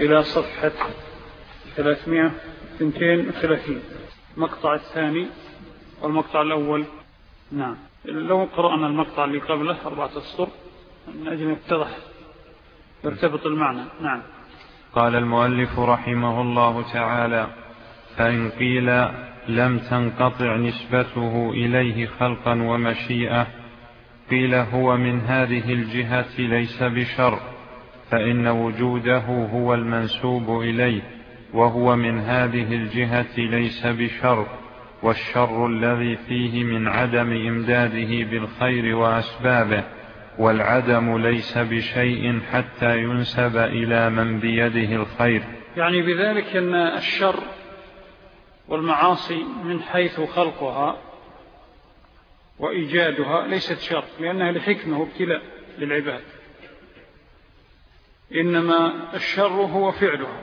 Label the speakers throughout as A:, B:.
A: إلى صفحة 332 المقطع الثاني والمقطع الأول. نعم. لو قرأنا المقطع اللي قبله أربعة السطر من أجل يتضح يرتبط المعنى. نعم.
B: قال المؤلف رحمه الله تعالى فإن قيل لم تنقطع نسبته إليه خلقا ومشيئة قيل هو من هذه الجهة ليس بشر فإن وجوده هو المنسوب إليه وهو من هذه الجهة ليس بشر والشر الذي فيه من عدم إمداده بالخير وأسبابه والعدم ليس بشيء حتى ينسب إلى من بيده الخير.
A: يعني بذلك أن الشر والمعاصي من حيث خلقها وإيجادها ليست شر لأنها لحكمة وابتلاء للعباد. إنما الشر هو فعلها.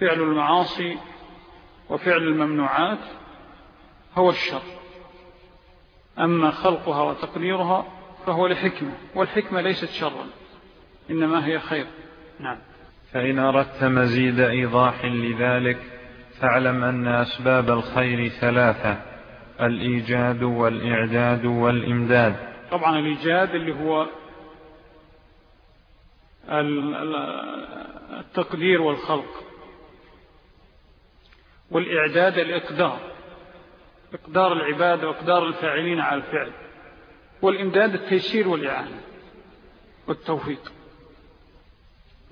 A: فعل المعاصي وفعل الممنوعات هو الشر. أما خلقها وتقديرها فهو لحكمة والحكمة ليست شرا إنما هي خير. نعم.
B: فإن أردت مزيد إيضاح لذلك فاعلم أن أسباب الخير ثلاثة الإيجاد والإعداد والإمداد.
A: طبعا الإيجاد اللي هو التقدير والخلق والإعداد الإقدار إقدار العباد وإقدار الفاعلين على الفعل والإمداد التيسير والإعانة والتوفيق.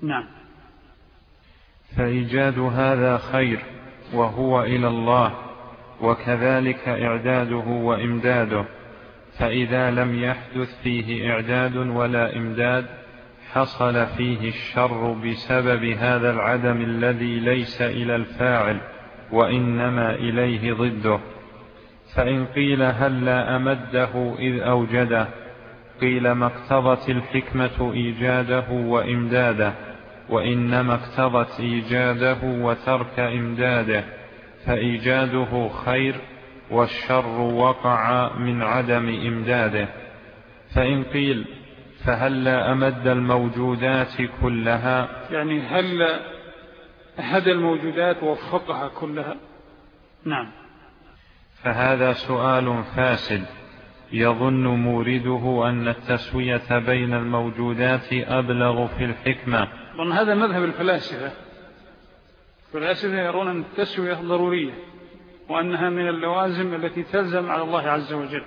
A: نعم.
B: فإيجاد هذا خير وهو إلى الله وكذلك إعداده وإمداده فإذا لم يحدث فيه إعداد ولا إمداد حصل فيه الشر بسبب هذا العدم الذي ليس إلى الفاعل وإنما إليه ضده. فإن قيل هل لا أمده إذ أوجده قيل ما اقتضت الحكمة إيجاده وإمداده وإنما اقتضت إيجاده وترك إمداده. فإيجاده خير والشر وقع من عدم إمداده. فإن قيل فهل لا أمد الموجودات كلها؟
A: يعني هل أحد الموجودات وفقها كلها؟ نعم.
B: فهذا سؤال فاسد. يظن مورده أن التسوية بين الموجودات أبلغ في الحكمة.
A: طبعا هذا مذهب الفلاسفة. الفلاسفة يرون أن التسوية ضرورية وأنها من اللوازم التي تلزم على الله عز وجل.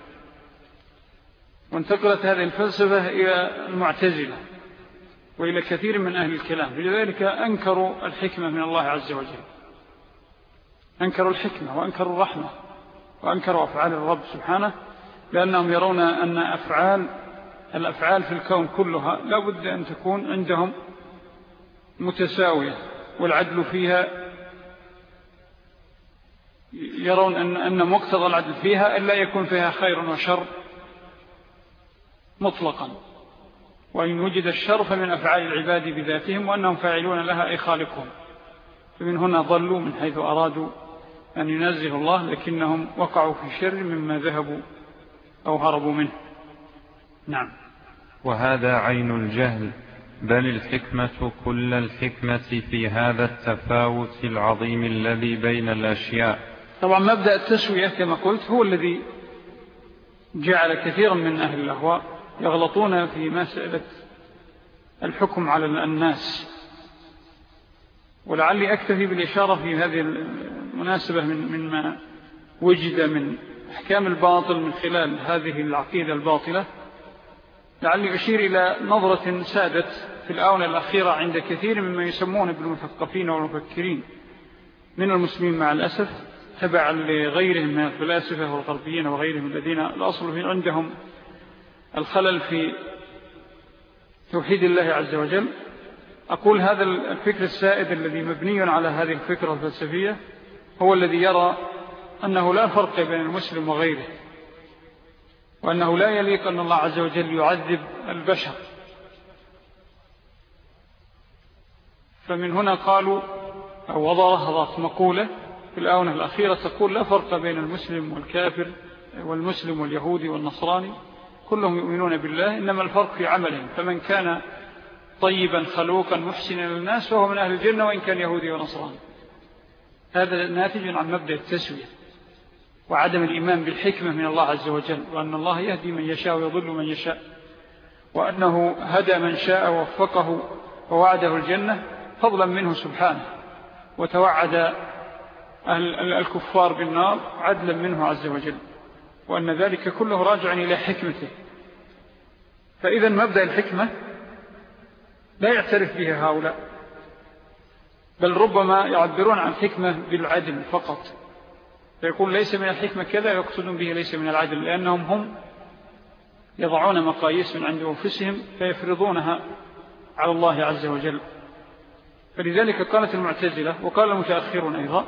A: وانتقلت هذه الفلسفة إلى المعتزلة وإلى كثير من أهل الكلام. لذلك أنكروا الحكمة من الله عز وجل. أنكروا الحكمة وأنكروا الرحمة وأنكروا أفعال الرب سبحانه لأنهم يرون أن أفعال الأفعال في الكون كلها لا بد أن تكون عندهم متساوية والعدل فيها يرون أن, أن مقتضى العدل فيها إلا يكون فيها خير وشر مطلقا. وإن وجد الشر فمن أفعال العباد بذاتهم وأنهم فاعلون لها أي خالقهم. فمن هنا ضلوا من حيث أرادوا أن ينزه الله لكنهم وقعوا في شر مما ذهبوا أو هربوا منه. نعم.
B: وهذا عين الجهل بل الحكمة كل الحكمة في هذا التفاوت العظيم الذي بين الأشياء.
A: طبعا مبدأ التسوية كما قلت هو الذي جعل كثيرا من أهل الأهواء يغلطون في مسألة الحكم على الناس. ولعلي أكتفي بالإشارة في هذه المناسبة من مما وجد من أحكام الباطل من خلال هذه العقيدة الباطلة. لعلي أشير إلى نظرة سادت في الآونة الأخيرة عند كثير مما يسمون بالمثقفين والمفكرين. من المسلمين مع الأسف تبعا لغيرهم من الفلاسفة والغربيين وغيرهم الذين الأصل عندهم الخلل في توحيد الله عز وجل. أقول هذا الفكر السائد الذي مبني على هذه الفكرة الفلسفية هو الذي يرى أنه لا فرق بين المسلم وغيره وأنه لا يليق أن الله عز وجل يعذب البشر. فمن هنا قالوا أو وضعت مقولة في الآونة الأخيرة تقول لا فرق بين المسلم والكافر والمسلم واليهودي والنصراني. كلهم يؤمنون بالله إنما الفرق في عملهم فمن كان طيبا خلوقا محسنا للناس فهو من أهل الجنة وإن كان يهودي ونصراني. هذا ناتج عن مبدأ التسوية وعدم الإيمان بالحكمة من الله عز وجل وأن الله يهدي من يشاء ويضل من يشاء وأنه هدى من شاء ووفقه ووعده الجنة فضلا منه سبحانه. وتوعد الكفار بالنار عدلا منه عز وجل. وأن ذلك كله راجع إلى حكمته. فإذا مبدأ الحكمة لا يعترف بها هؤلاء بل ربما يعبرون عن حكمة بالعدل فقط. فيقول ليس من الحكمة كذا يقصدون به ليس من العدل لأنهم هم يضعون مقاييس من عند أنفسهم فيفرضونها على الله عز وجل. فلذلك قالت المعتزلة وقال المتأخرون أيضا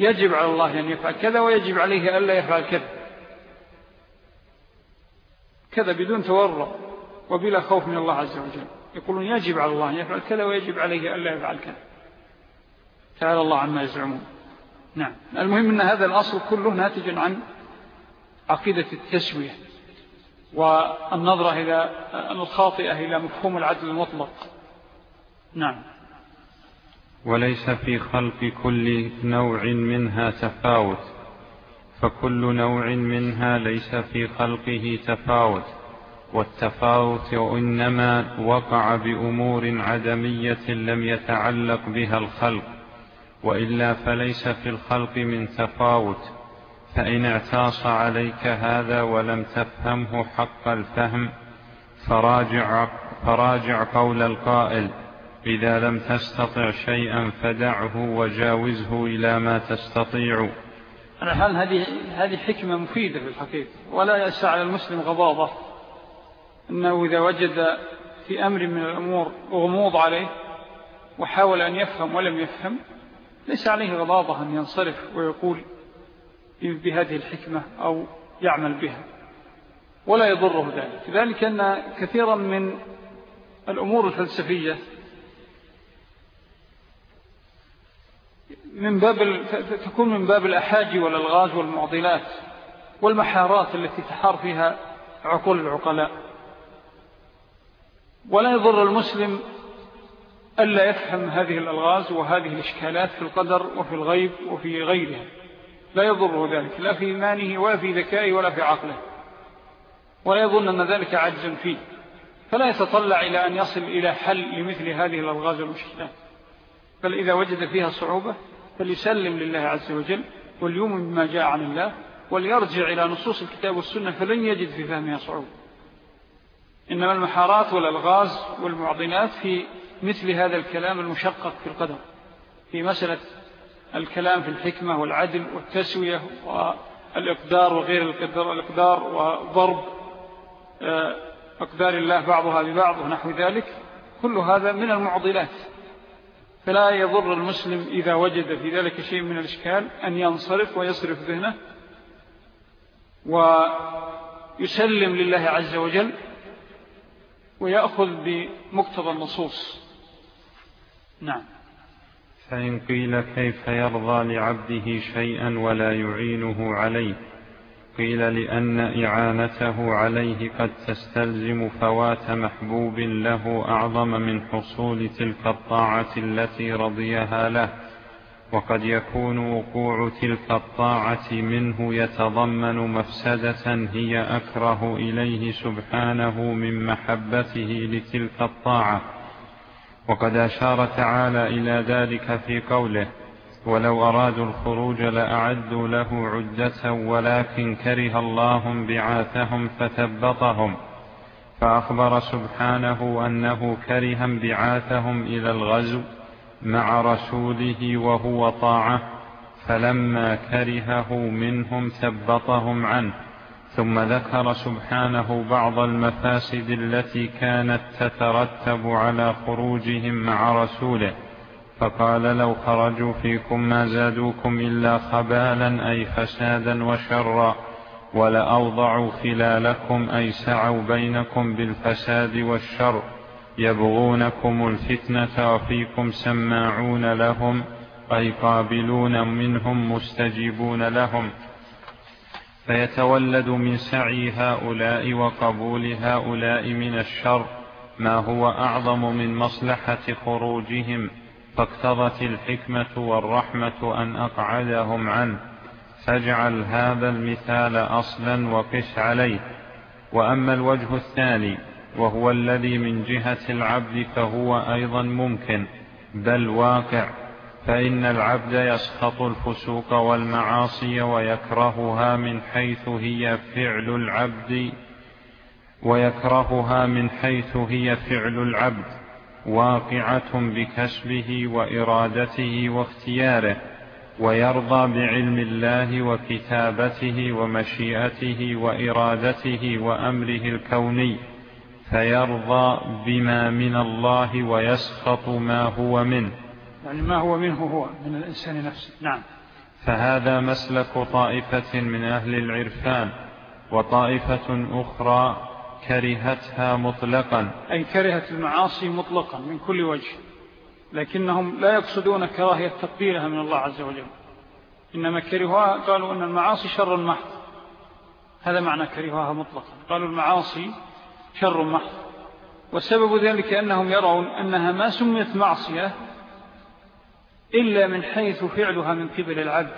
A: يجب على الله أن يفعل كذا ويجب عليه ألا يفعل كذا. كذا بدون تورع وبلا خوف من الله عز وجل. يقولون يجب على الله أن يفعل كذا ويجب عليه ألا يفعل كذا. تعالى الله عما يزعمون. نعم. المهم أن هذا الأصل كله ناتج عن عقيدة التسوية والنظرة إلى الخاطئة إلى مفهوم العدل المطلق. نعم.
B: وليس في خلق كل نوع منها تفاوت. فكل نوع منها ليس في خلقه تفاوت والتفاوت إنما وقع بأمور عدمية لم يتعلق بها الخلق وإلا فليس في الخلق من تفاوت فإن اعتاص عليك هذا ولم تفهمه حق الفهم فراجع, فراجع قول القائل إذا لم تستطع شيئا فدعه وجاوزه إلى ما تستطيع.
A: على حال هذه هذه حكمة مفيدة في الحقيقة. ولا يسعى على المسلم غضاضة أنه إذا وجد في أمر من الأمور غموض عليه وحاول أن يفهم ولم يفهم ليس عليه غضاضة أن ينصرف ويقول بهذه الحكمة أو يعمل بها. ولا يضره ذلك. ذلك أن كثيرا من الأمور الفلسفية من باب تكون من باب الأحاجي والألغاز والمعضلات والمحارات التي تحار فيها عقول العقلاء. ولا يضر المسلم ألا يفهم هذه الألغاز وهذه الإشكالات في القدر وفي الغيب وفي غيرها. لا يضره ذلك لا في إيمانه ولا في ذكائه ولا في عقله. ولا يظن أن ذلك عجز فيه. فلا يتطلع إلى أن يصل إلى حل لمثل هذه الألغاز والمشكلات. بل إذا وجد فيها صعوبة فليسلم لله عز وجل وليؤمن بما جاء عن الله وليرجع إلى نصوص الكتاب والسنة فلن يجد في فهمها صعوبة إنما المحارات والألغاز والمعضنات في مثل هذا الكلام المشقق في القدر في مسألة الكلام في الحكمة والعدل والتسوية والإقدار وغير الإقدار وضرب آه، أقدار الله بعضها ببعض ونحو ذلك كل هذا من المعضلات. فلا يضر المسلم إذا وجد في ذلك شيء من الإشكال أن ينصرف ويصرف ذهنه ويسلم لله عز وجل ويأخذ بمقتضى النصوص. نعم.
B: فإن قيل كيف يرضى لعبده شيئا ولا يعينه عليه. قيل لأن إعانته عليه قد تستلزم فوات محبوب له أعظم من حصول تلك الطاعة التي رضيها له وقد يكون وقوع تلك الطاعة منه يتضمن مفسدة هي أكره إليه سبحانه من محبته لتلك الطاعة. وقد أشار تعالى إلى ذلك في قوله ولو أرادوا الخروج لأعدوا له عدة ولكن كره الله بعاثهم فثبطهم فأخبر سبحانه أنه كره بعاثهم إلى الغزو مع رسوله وهو طاعة فلما كرهه منهم ثبطهم عنه ثم ذكر سبحانه بعض المفاسد التي كانت تترتب على خروجهم مع رسوله فقال لو خرجوا فيكم ما زادوكم إلا خبالا أي فسادا وشرا ولأوضعوا خلالكم أي سعوا بينكم بالفساد والشر يبغونكم الفتنة وفيكم سماعون لهم أي قابلون منهم مستجيبون لهم فيتولد من سعي هؤلاء وقبول هؤلاء من الشر ما هو أعظم من مصلحة خروجهم فاقتضت الحكمة والرحمة أن أقعدهم عنه. فاجعل هذا المثال أصلا وقس عليه. وأما الوجه الثاني وهو الذي من جهة العبد فهو أيضا ممكن بل واقع. فإن العبد يسخط الفسوق والمعاصي ويكرهها من حيث هي فعل العبد ويكرهها من حيث هي فعل العبد. واقعة بكسبه وإرادته واختياره ويرضى بعلم الله وكتابته ومشيئته وإرادته وأمره الكوني فيرضى بما من الله ويسخط ما هو منه.
A: يعني ما هو منه هو من الإنسان نفسه. نعم.
B: فهذا مسلك طائفة من أهل العرفان وطائفة أخرى كرهتها مطلقا.
A: أي كرهت المعاصي مطلقا من كل وجه لكنهم لا يقصدون كراهية تقبيلها من الله عز وجل. إنما كرهوها قالوا أن المعاصي شر محض. هذا معنى كرهوها مطلقا. قالوا المعاصي شر محض. وسبب ذلك أنهم يرون أنها ما سميت معصية إلا من حيث فعلها من قبل العبد.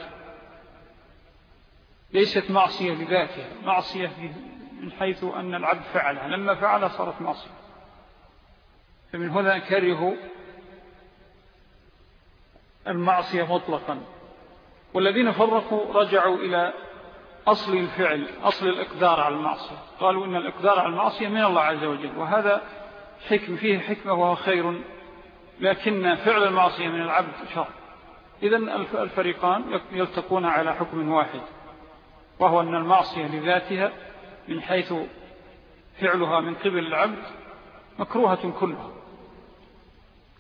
A: ليست معصية لذاتها معصية من حيث أن العبد فعلها لما فعلها صارت معصية. فمن هنا كرهوا المعصية مطلقا. والذين فرقوا رجعوا إلى أصل الفعل أصل الإقدار على المعصية. قالوا إن الإقدار على المعصية من الله عز وجل وهذا حكم فيه حكمة وهو خير لكن فعل المعصية من العبد شر. إذن الفريقان يلتقون على حكم واحد وهو أن المعصية لذاتها من حيث فعلها من قبل العبد مكروهة كلها.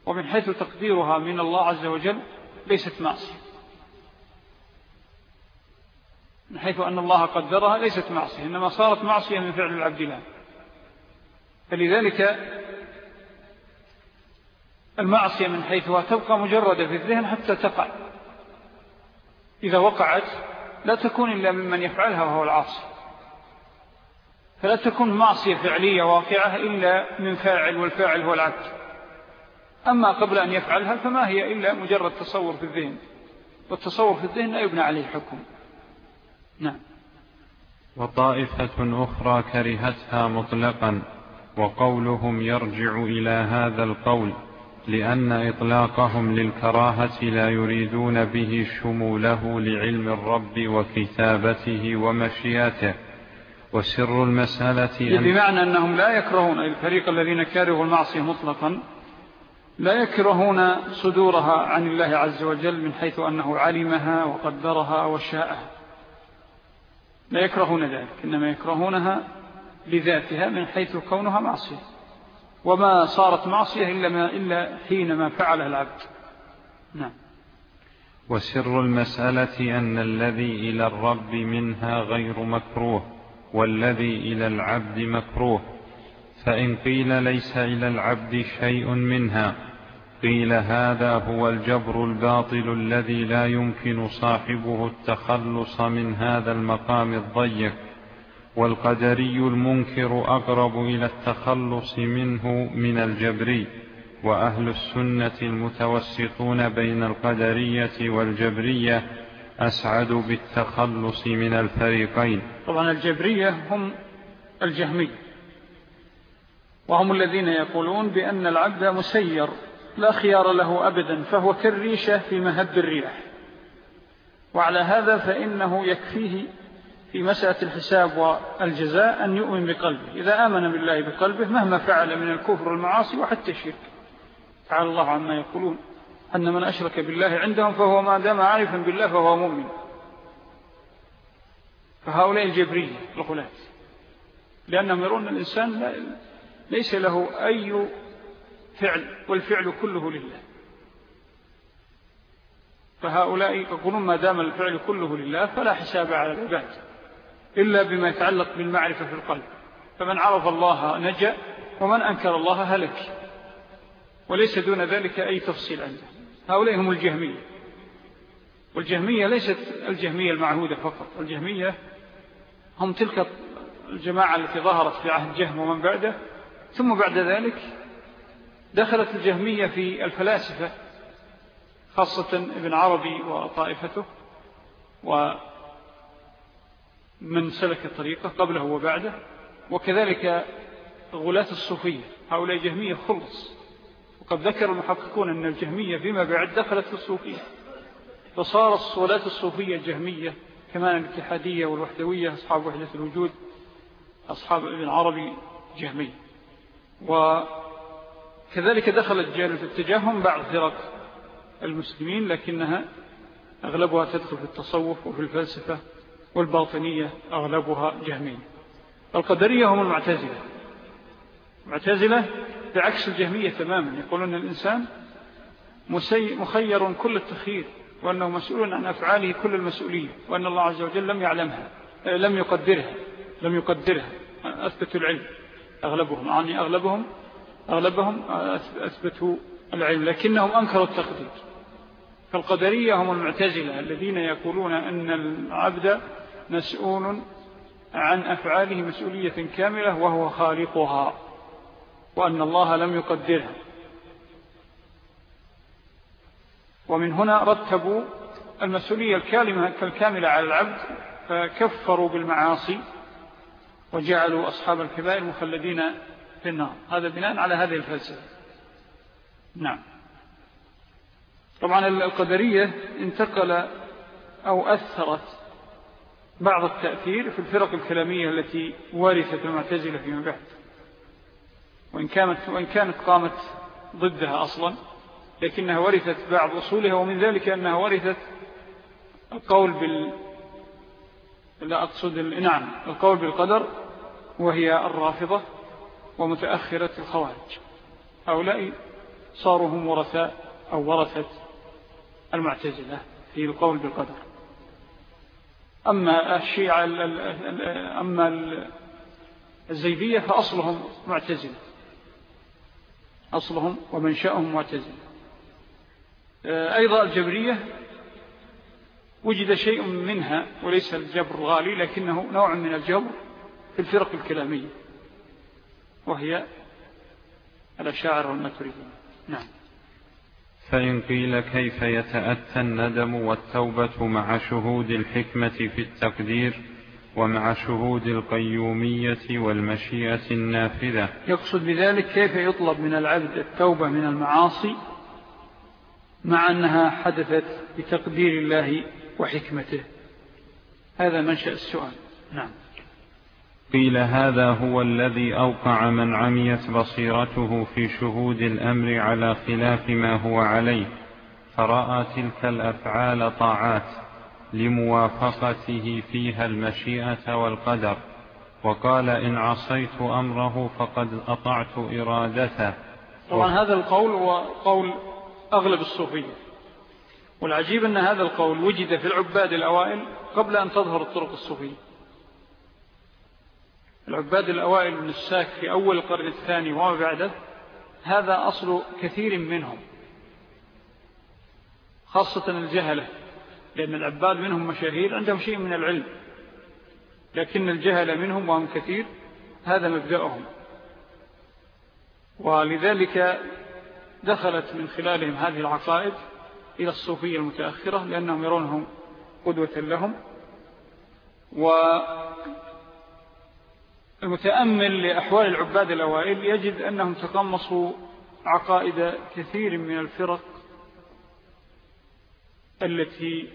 A: ومن حيث تقديرها من الله عز وجل ليست معصية. من حيث أن الله قدرها ليست معصية إنما صارت معصية من فعل العبد الله فلذلك المعصية من حيثها تبقى مجردة في الذهن حتى تقع. إذا وقعت لا تكون إلا ممن يفعلها وهو العاصي. فلا تكون معصية فعلية واقعة إلا من فاعل والفاعل هو العبد. أما قبل أن يفعلها فما هي إلا مجرد تصور في الذهن. والتصور في الذهن لا يبنى عليه حكم نعم.
B: وطائفة أخرى كرهتها مطلقا وقولهم يرجع إلى هذا القول لأن إطلاقهم للكراهة لا يريدون به شموله لعلم الرب وكتابته ومشياته وسر المسألة
A: أن بمعنى أنهم لا يكرهون الفريق الذين كارهوا المعصية مطلقا لا يكرهون صدورها عن الله عز وجل من حيث أنه علمها وقدرها وشاءها. لا يكرهون ذلك إنما يكرهونها لذاتها من حيث كونها معصية. وما صارت معصية إلا, ما إلا حينما فعلها العبد. نعم.
B: وسر المسألة أن الذي إلى الرب منها غير مكروه. والذي إلى العبد مكروه. فإن قيل ليس إلى العبد شيء منها قيل هذا هو الجبر الباطل الذي لا يمكن صاحبه التخلص من هذا المقام الضيق. والقدري المنكر أقرب إلى التخلص منه من الجبري وأهل السنة المتوسطون بين القدرية والجبرية أسعد بالتخلص من الفريقين.
A: طبعا الجبرية هم الجهمي وهم الذين يقولون بأن العبد مسير لا خيار له أبدا فهو كالريشة في مهب الرياح. وعلى هذا فإنه يكفيه في مسألة الحساب والجزاء أن يؤمن بقلبه. إذا آمن بالله بقلبه مهما فعل من الكفر والمعاصي وحتى الشرك تعالى الله عما يقولون. أن من أشرك بالله عندهم فهو ما دام عارفا بالله فهو مؤمن. فهؤلاء الجبرية الغلات لأنهم يرون الإنسان ليس له أي فعل والفعل كله لله. فهؤلاء يقولون ما دام الفعل كله لله فلا حساب على العباد إلا بما يتعلق بالمعرفة في القلب. فمن عرف الله نجا ومن أنكر الله هلك. وليس دون ذلك أي تفصيل عنده. هؤلاء هم الجهمية. والجهمية ليست الجهمية المعهودة فقط. الجهمية هم تلك الجماعة التي ظهرت في عهد جهم ومن بعده. ثم بعد ذلك دخلت الجهمية في الفلاسفة خاصة ابن عربي وطائفته ومن سلك طريقه قبله وبعده وكذلك غلاة الصوفية. هؤلاء جهمية خلص. وقد ذكر المحققون أن الجهمية فيما بعد دخلت في الصوفية فصار الصلاة الصوفية الجهمية كمان الاتحادية والوحدوية أصحاب وحدة الوجود أصحاب ابن عربي جهمي وكذلك دخلت جانب التجاهم بعض فرق المسلمين لكنها أغلبها تدخل في التصوف وفي الفلسفة والباطنية أغلبها جهمية. القدرية هم المعتزلة. المعتزلة بعكس الجهمية تماما. يقولون الإنسان مخير كل التخيير وأنه مسؤول عن أفعاله كل المسؤولية وأن الله عز وجل لم يعلمها لم يقدرها لم يقدرها. أثبتوا العلم. أغلبهم يعني أغلبهم أغلبهم أثبتوا العلم لكنهم أنكروا التقدير. فالقدرية هم المعتزلة الذين يقولون أن العبد مسؤول عن أفعاله مسؤولية كاملة وهو خالقها. وأن الله لم يقدرها. ومن هنا رتبوا المسؤولية الكاملة على العبد فكفروا بالمعاصي وجعلوا أصحاب الكبائر مخلدين في النار. هذا بناء على هذه الفلسفة. نعم. طبعا القدرية انتقل أو أثرت بعض التأثير في الفرق الكلامية التي ورثت المعتزلة فيما بعد. وإن كانت, وإن كانت قامت ضدها أصلا لكنها ورثت بعض أصولها ومن ذلك أنها ورثت القول بال لا أقصد نعم القول بالقدر وهي الرافضة ومتأخرة الخوارج. هؤلاء صاروا هم ورثاء أو ورثت المعتزلة في القول بالقدر. أما الشيعة أما الزيدية فأصلهم معتزلة. أصلهم ومنشأهم معتزلة أيضا الجبرية وجد شيء منها وليس الجبر الغالي لكنه نوع من الجبر في الفرق الكلامية وهي الأشاعر والماتريدين نعم.
B: فإن قيل كيف يتأتى الندم والتوبة مع شهود الحكمة في التقدير ومع شهود القيومية والمشيئة النافذة.
A: يقصد بذلك كيف يطلب من العبد التوبة من المعاصي مع أنها حدثت بتقدير الله وحكمته؟ هذا منشأ السؤال. نعم.
B: قيل هذا هو الذي أوقع من عميت بصيرته في شهود الأمر على خلاف ما هو عليه فرأى تلك الأفعال طاعات. لموافقته فيها المشيئة والقدر وقال إن عصيت أمره فقد أطعت إرادته.
A: طبعا هذا القول هو قول أغلب الصوفية والعجيب أن هذا القول وجد في العباد الأوائل قبل أن تظهر الطرق الصوفية. العباد الأوائل من الساك في أول القرن الثاني وما بعده هذا أصل كثير منهم خاصة الجهلة. لأن العباد منهم مشاهير عندهم شيء من العلم. لكن الجهلة منهم وهم كثير هذا مبدأهم. ولذلك دخلت من خلالهم هذه العقائد إلى الصوفية المتأخرة لأنهم يرونهم قدوة لهم. والمتأمل لأحوال العباد الأوائل يجد أنهم تقمصوا عقائد كثير من الفرق التي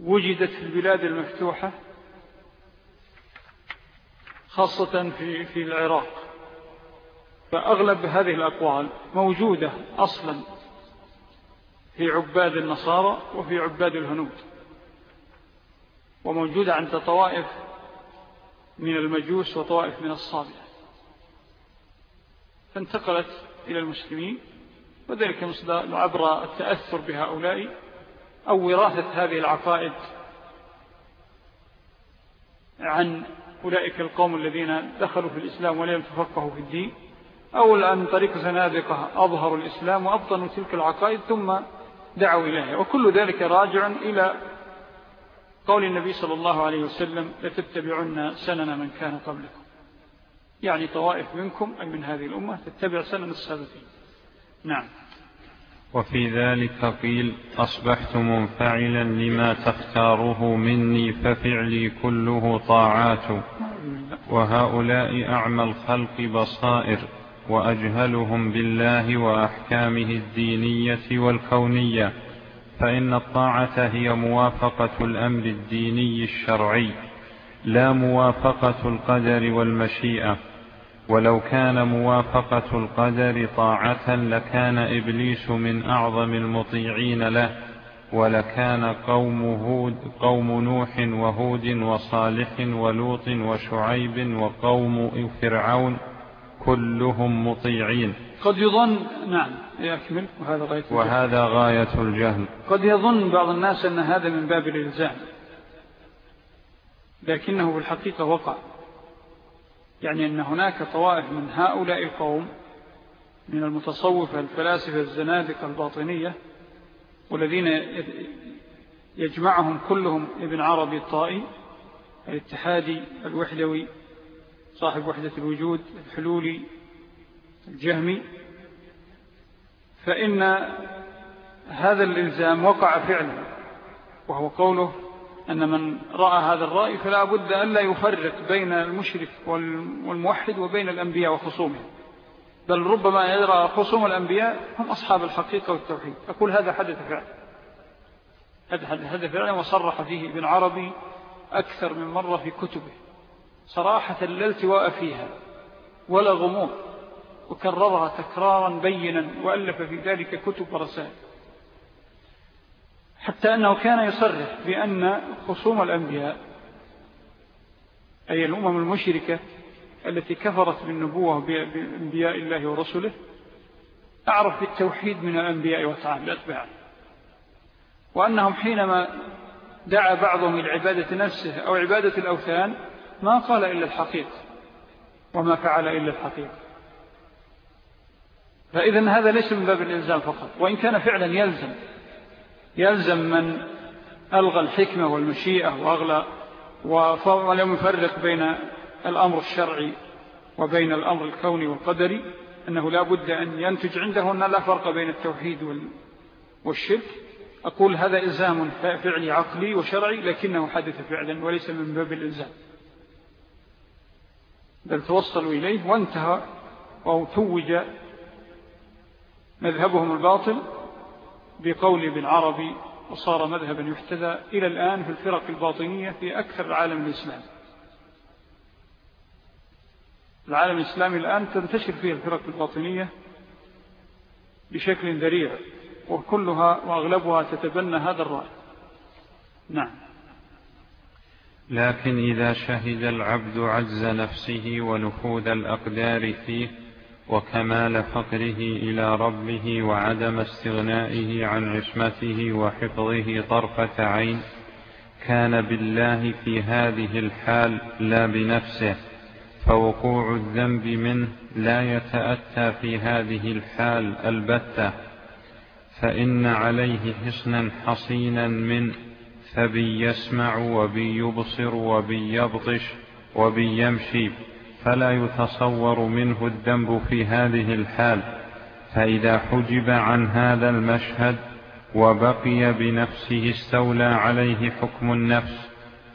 A: وجدت في البلاد المفتوحة خاصة في, في العراق. فأغلب هذه الأقوال موجودة أصلا في عباد النصارى وفي عباد الهنود. وموجودة عند طوائف من المجوس وطوائف من الصابع فانتقلت إلى المسلمين وذلك عبر التأثر بهؤلاء أو وراثة هذه العقائد عن أولئك القوم الذين دخلوا في الإسلام ولم تفقهوا في الدين أو أن طريق زنادقة أظهروا الإسلام وأبطنوا تلك العقائد ثم دعوا إليها. وكل ذلك راجع إلى قول النبي صلى الله عليه وسلم لتتبعن سنن من كان قبلكم. يعني طوائف منكم أي من هذه الأمة تتبع سنن السابقين. نعم.
B: وفي ذلك قيل أصبحت منفعلا لما تختاره مني ففعلي كله طاعات. وهؤلاء أعمى الخلق بصائر وأجهلهم بالله وأحكامه الدينية والكونية فإن الطاعة هي موافقة الأمر الديني الشرعي لا موافقة القدر والمشيئة. ولو كان موافقة القدر طاعة لكان إبليس من أعظم المطيعين له ولكان قوم, هود قوم نوح وهود وصالح ولوط وشعيب وقوم فرعون كلهم مطيعين.
A: قد يظن نعم يكمل وهذا غاية
B: الجهل. وهذا غاية الجهل.
A: قد يظن بعض الناس أن هذا من باب الإلزام لكنه بالحقيقة وقع. يعني أن هناك طوائف من هؤلاء القوم من المتصوفة الفلاسفة الزنادقة الباطنية والذين يجمعهم كلهم ابن عربي الطائي الاتحادي الوحدوي صاحب وحدة الوجود الحلولي الجهمي. فإن هذا الإلزام وقع فعلا وهو قوله أن من رأى هذا الرأي فلا بد أن لا يفرق بين المشرك والموحد وبين الأنبياء وخصومهم. بل ربما يرى خصوم الأنبياء هم أصحاب الحقيقة والتوحيد. أقول هذا حدث فعلا هذا فعلا وصرح فيه ابن عربي أكثر من مرة في كتبه. صراحة لا التواء فيها ولا غموض. وكررها تكرارا بينا وألف في ذلك كتب ورسائل. حتى أنه كان يصرح بأن خصوم الأنبياء أي الأمم المشركة التي كفرت بالنبوة بأنبياء الله ورسله أعرف بالتوحيد من الأنبياء وتعالى وأنهم حينما دعا بعضهم إلى عبادة نفسه أو عبادة الأوثان ما قال إلا الحقيقة وما فعل إلا الحقيقة. فإذا هذا ليس من باب الإلزام فقط وإن كان فعلا يلزم. يلزم من ألغى الحكمة والمشيئة وأغلى ولم يفرق بين الأمر الشرعي وبين الأمر الكوني والقدري أنه لا بد أن ينتج عنده أن لا فرق بين التوحيد والشرك. أقول هذا إلزام فعلي عقلي وشرعي لكنه حدث فعلا وليس من باب الإلزام. بل توصلوا إليه وانتهى أو توج مذهبهم الباطل بقول ابن عربي وصار مذهبا يحتذى إلى الآن في الفرق الباطنية في أكثر العالم الإسلامي. العالم الإسلامي الآن تنتشر فيه الفرق الباطنية بشكل ذريع وكلها وأغلبها تتبنى هذا الرأي. نعم.
B: لكن إذا شهد العبد عجز نفسه ونفوذ الأقدار فيه وكمال فقره إلى ربه وعدم استغنائه عن عصمته وحفظه طرفة عين كان بالله في هذه الحال لا بنفسه فوقوع الذنب منه لا يتأتى في هذه الحال البتة. فإن عليه حصنا حصينا من فبي يسمع وبي يبصر وبي يبطش وبي يمشي فلا يتصور منه الذنب في هذه الحال فإذا حجب عن هذا المشهد وبقي بنفسه استولى عليه حكم النفس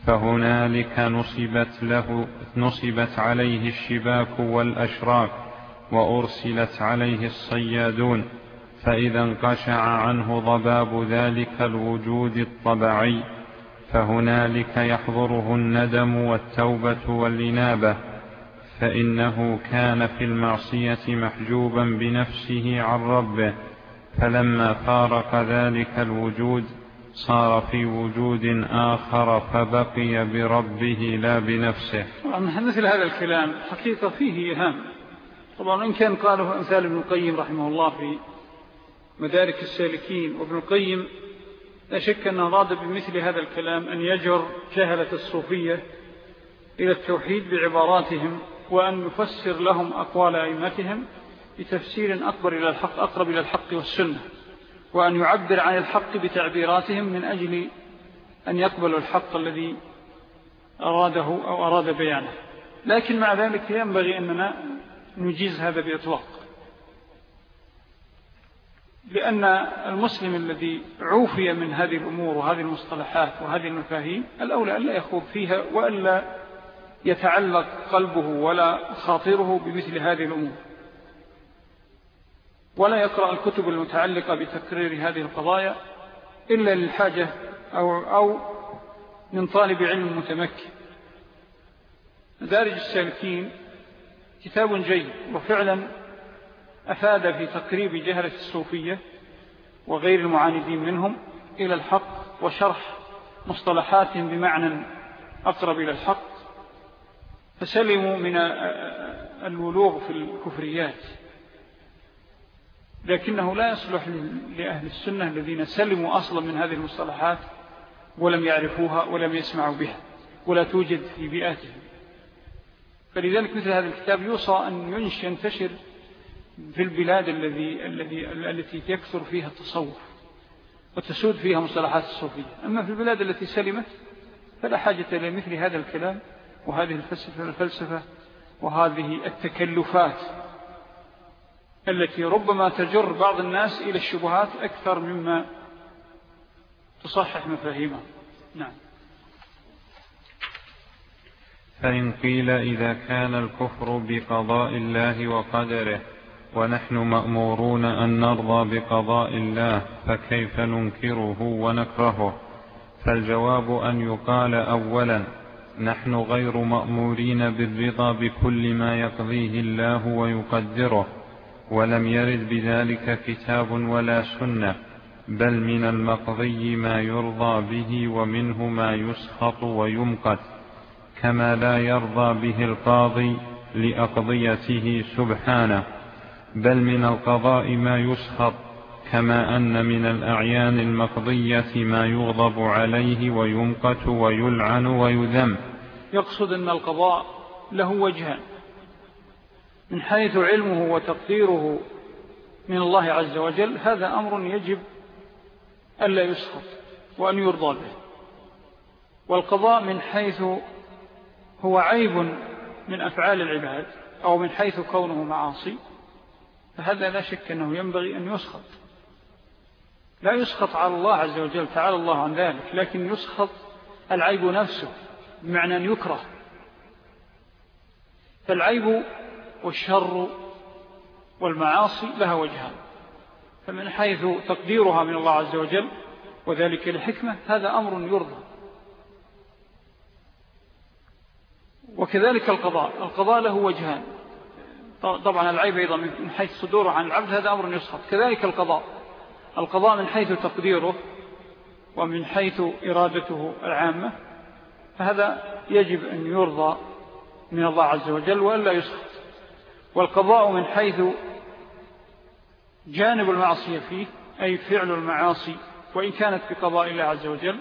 B: فهنالك نصبت له نصبت عليه الشباك والأشراك وأرسلت عليه الصيادون فإذا انقشع عنه ضباب ذلك الوجود الطبعي فهنالك يحضره الندم والتوبة والإنابة. فإنه كان في المعصية محجوبا بنفسه عن ربه فلما فارق ذلك الوجود صار في وجود آخر فبقي بربه لا بنفسه.
A: طبعا مثل هذا الكلام حقيقة فيه إهام طبعا إن كان قاله أمثال ابن القيم رحمه الله في مدارك السالكين وابن القيم لا شك أنه أراد بمثل هذا الكلام أن يجر جهلة الصوفية إلى التوحيد بعباراتهم وأن يفسر لهم أقوال أئمتهم بتفسير أكبر إلى الحق أقرب إلى الحق والسنة وأن يعبر عن الحق بتعبيراتهم من أجل أن يقبلوا الحق الذي أراده أو أراد بيانه. لكن مع ذلك ينبغي أننا نجيز هذا بإطلاق. لأن المسلم الذي عوفي من هذه الأمور وهذه المصطلحات وهذه المفاهيم الأولى ألا يخوض فيها وألا يتعلق قلبه ولا خاطره بمثل هذه الأمور. ولا يقرأ الكتب المتعلقة بتكرير هذه القضايا إلا للحاجة أو, أو من طالب علم متمكن. دارج السالكين كتاب جيد وفعلا أفاد في تقريب جهلة الصوفية وغير المعاندين منهم إلى الحق وشرح مصطلحات بمعنى أقرب إلى الحق. فسلموا من الولوغ في الكفريات. لكنه لا يصلح لأهل السنة الذين سلموا أصلا من هذه المصطلحات ولم يعرفوها ولم يسمعوا بها ولا توجد في بيئاتهم. فلذلك مثل هذا الكتاب يوصى أن ينشي ينتشر في البلاد الذي الذي التي يكثر فيها التصوف وتسود فيها مصطلحات الصوفية. أما في البلاد التي سلمت فلا حاجة لمثل هذا الكلام وهذه الفلسفة, الفلسفة وهذه التكلفات التي ربما تجر بعض الناس إلى الشبهات أكثر مما تصحح مفاهيمها نعم.
B: فإن قيل إذا كان الكفر بقضاء الله وقدره ونحن مأمورون أن نرضى بقضاء الله فكيف ننكره ونكرهه؟ فالجواب أن يقال أولا نحن غير مأمورين بالرضا بكل ما يقضيه الله ويقدره ولم يرد بذلك كتاب ولا سنة بل من المقضي ما يرضى به ومنه ما يسخط ويمقت كما لا يرضى به القاضي لأقضيته سبحانه بل من القضاء ما يسخط كما أن من الأعيان المقضية ما يغضب عليه ويمقت ويلعن ويذم.
A: يقصد أن القضاء له وجهان من حيث علمه وتقديره من الله عز وجل هذا أمر يجب ألا يسخط وأن يرضى به. والقضاء من حيث هو عيب من أفعال العباد أو من حيث كونه معاصي فهذا لا شك أنه ينبغي أن يسخط. لا يسخط على الله عز وجل تعالى الله عن ذلك لكن يسخط العيب نفسه. بمعنى أن يكره. فالعيب والشر والمعاصي لها وجهان. فمن حيث تقديرها من الله عز وجل وذلك لحكمة هذا أمر يرضى. وكذلك القضاء. القضاء له وجهان. طبعا العيب أيضا من حيث صدوره عن العبد هذا أمر يسخط. كذلك القضاء. القضاء من حيث تقديره ومن حيث إرادته العامة فهذا يجب أن يرضى من الله عز وجل وألا يسخط. والقضاء من حيث جانب المعصية فيه أي فعل المعاصي وإن كانت بقضاء الله عز وجل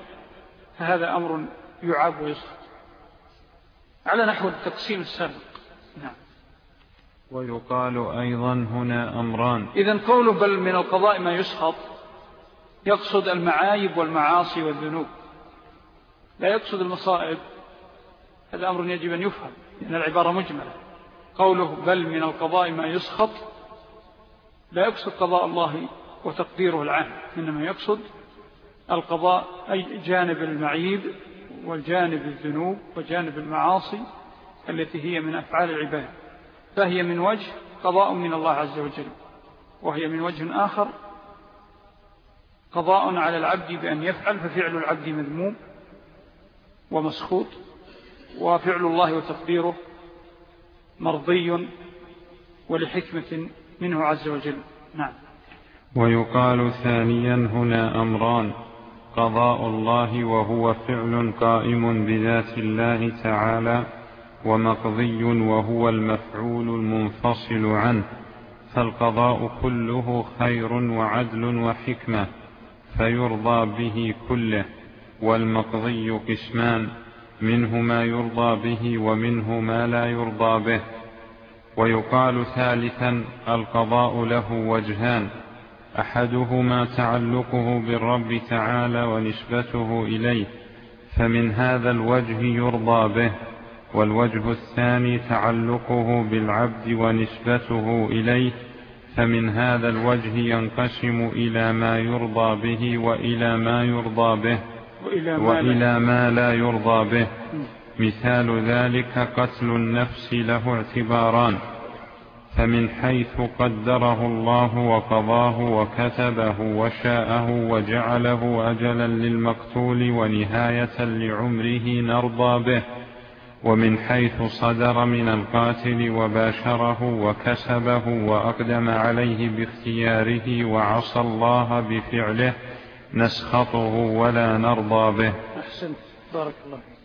A: فهذا أمر يعاب ويسخط. على نحو التقسيم السابق. نعم.
B: ويقال أيضا هنا أمران.
A: إذن قوله بل من القضاء ما يسخط يقصد المعايب والمعاصي والذنوب. لا يقصد المصائب. هذا أمر يجب أن يفهم لأن العبارة مجملة. قوله بل من القضاء ما يسخط لا يقصد قضاء الله وتقديره العام إنما يقصد القضاء أي جانب المعيب والجانب الذنوب وجانب المعاصي التي هي من أفعال العباد. فهي من وجه قضاء من الله عز وجل وهي من وجه آخر قضاء على العبد بأن يفعل ففعل العبد مذموم. ومسخوط وفعل الله وتقديره مرضي ولحكمة منه عز وجل. نعم.
B: ويقال ثانيا هنا أمران قضاء الله وهو فعل قائم بذات الله تعالى ومقضي وهو المفعول المنفصل عنه فالقضاء كله خير وعدل وحكمة فيرضى به كله. والمقضي قسمان منه ما يرضى به ومنه ما لا يرضى به. ويقال ثالثا القضاء له وجهان أحدهما تعلقه بالرب تعالى ونسبته إليه فمن هذا الوجه يرضى به. والوجه الثاني تعلقه بالعبد ونسبته إليه فمن هذا الوجه ينقسم إلى ما يرضى به وإلى ما يرضى به. وإلى ما, وإلى ما لا يرضى به. مثال ذلك قتل النفس له اعتباران. فمن حيث قدره الله وقضاه وكتبه وشاءه وجعله أجلا للمقتول ونهاية لعمره نرضى به. ومن حيث صدر من القاتل وباشره وكسبه وأقدم عليه باختياره وعصى الله بفعله نسخطه ولا نرضى به.
A: أحسنت. بارك الله فيك.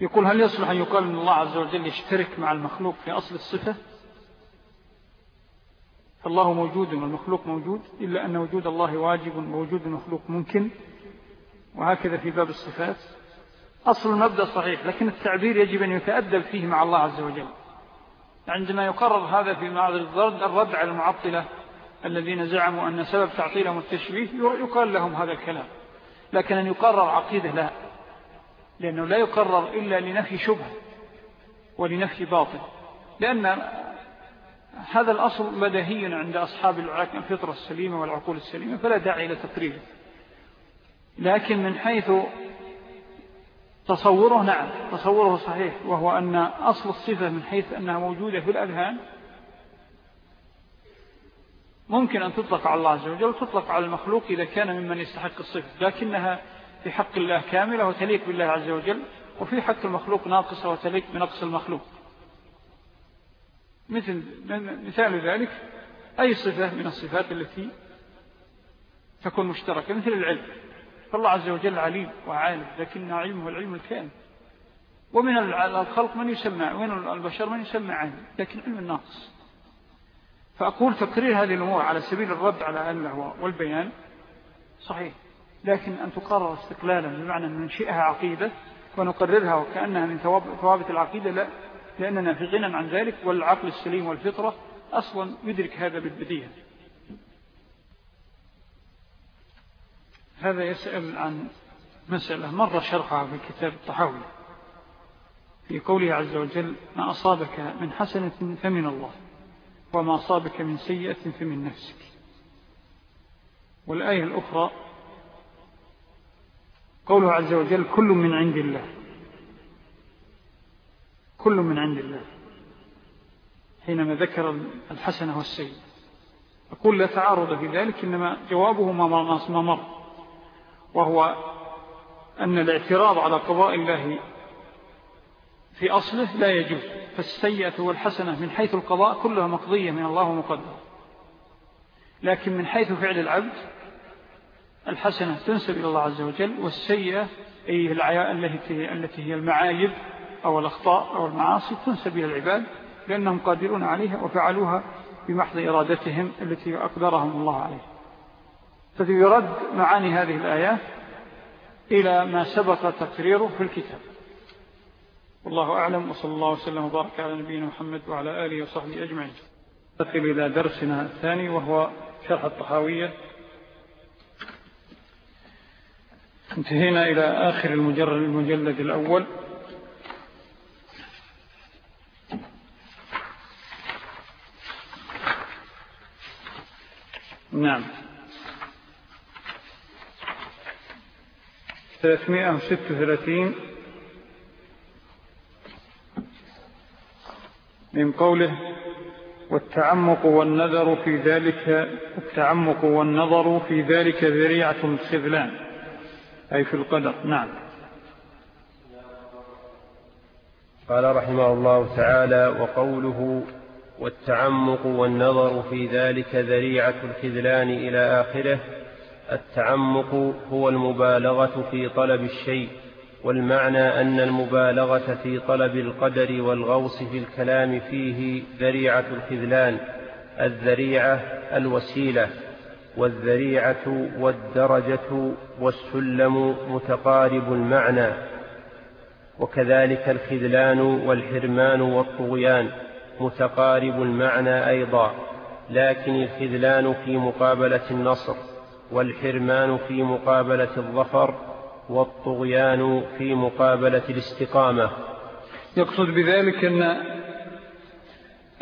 A: يقول هل يصلح أن يقال أن الله عز وجل يشترك مع المخلوق في أصل الصفة؟ فالله موجود والمخلوق موجود إلا أن وجود الله واجب ووجود المخلوق ممكن وهكذا في باب الصفات. أصل المبدأ صحيح لكن التعبير يجب أن يتأدب فيه مع الله عز وجل. عندما يقرر هذا في معرض الرد الرد على المعطلة الذين زعموا أن سبب تعطيلهم التشبيه يقال لهم هذا الكلام. لكن أن يقرر عقيدة لا. لأنه لا يقرر إلا لنفي شبه ولنفي باطل. لأن هذا الأصل بدهي عند أصحاب الفطرة السليمة والعقول السليمة فلا داعي إلى تقريره لكن من حيث تصوره نعم تصوره صحيح وهو أن أصل الصفة من حيث أنها موجودة في الأذهان ممكن أن تطلق على الله عز وجل وتطلق على المخلوق إذا كان ممن يستحق الصفة. لكنها في حق الله كاملة وتليق بالله عز وجل وفي حق المخلوق ناقصة وتليق بنقص المخلوق. مثل مثال ذلك أي صفة من الصفات التي تكون مشتركة؟ مثل العلم. فالله عز وجل عليم وعالم لكن علمه العلم الكامل. ومن الخلق من يسمى ومن البشر من يسمى عالم لكن علم الناقص فأقول تقرير هذه الأمور على سبيل الرد على الله والبيان. صحيح. لكن أن تقرر استقلالا بمعنى أن ننشئها عقيدة ونقررها وكأنها من ثوابت العقيدة لا. لأننا في غنى عن ذلك والعقل السليم والفطرة أصلا يدرك هذا بالبديهة. هذا يسأل عن مسألة مرة شرحها في كتاب الطحاوي في قوله عز وجل ما أصابك من حسنة فمن الله. وما أصابك من سيئة فمن نفسك. والآية الأخرى قوله عز وجل كل من عند الله. كل من عند الله. حينما ذكر الحسنة والسيء أقول لا تعارض في ذلك إنما جوابه ما مر. وهو أن الاعتراض على قضاء الله في أصله لا يجوز فالسيئة والحسنة من حيث القضاء كلها مقضية من الله مقدر لكن من حيث فعل العبد الحسنة تنسب إلى الله عز وجل والسيئة أي التي التي هي المعايب أو الأخطاء أو المعاصي تنسب إلى العباد لأنهم قادرون عليها وفعلوها بمحض إرادتهم التي أقدرهم الله عليها. فيرد معاني هذه الآيات إلى ما سبق تقريره في الكتاب. والله أعلم وصلى الله وسلم وبارك على نبينا محمد وعلى آله وصحبه أجمعين. نقل إلى درسنا الثاني وهو شرح الطحاوية. انتهينا إلى آخر المجرد المجلد الأول. نعم. 336 من قوله والتعمق والنظر في ذلك التعمق والنظر في ذلك ذريعة الخذلان أي في القدر. نعم.
C: قال رحمه الله تعالى وقوله والتعمق والنظر في ذلك ذريعة الخذلان إلى آخره التعمق هو المبالغة في طلب الشيء. والمعنى أن المبالغة في طلب القدر والغوص في الكلام فيه ذريعة الخذلان الذريعة الوسيلة والذريعة والدرجة والسلم متقارب المعنى وكذلك الخذلان والحرمان والطغيان متقارب المعنى أيضا لكن الخذلان في مقابلة النصر والحرمان في مقابلة الظفر والطغيان في مقابلة الاستقامة.
A: يقصد بذلك أن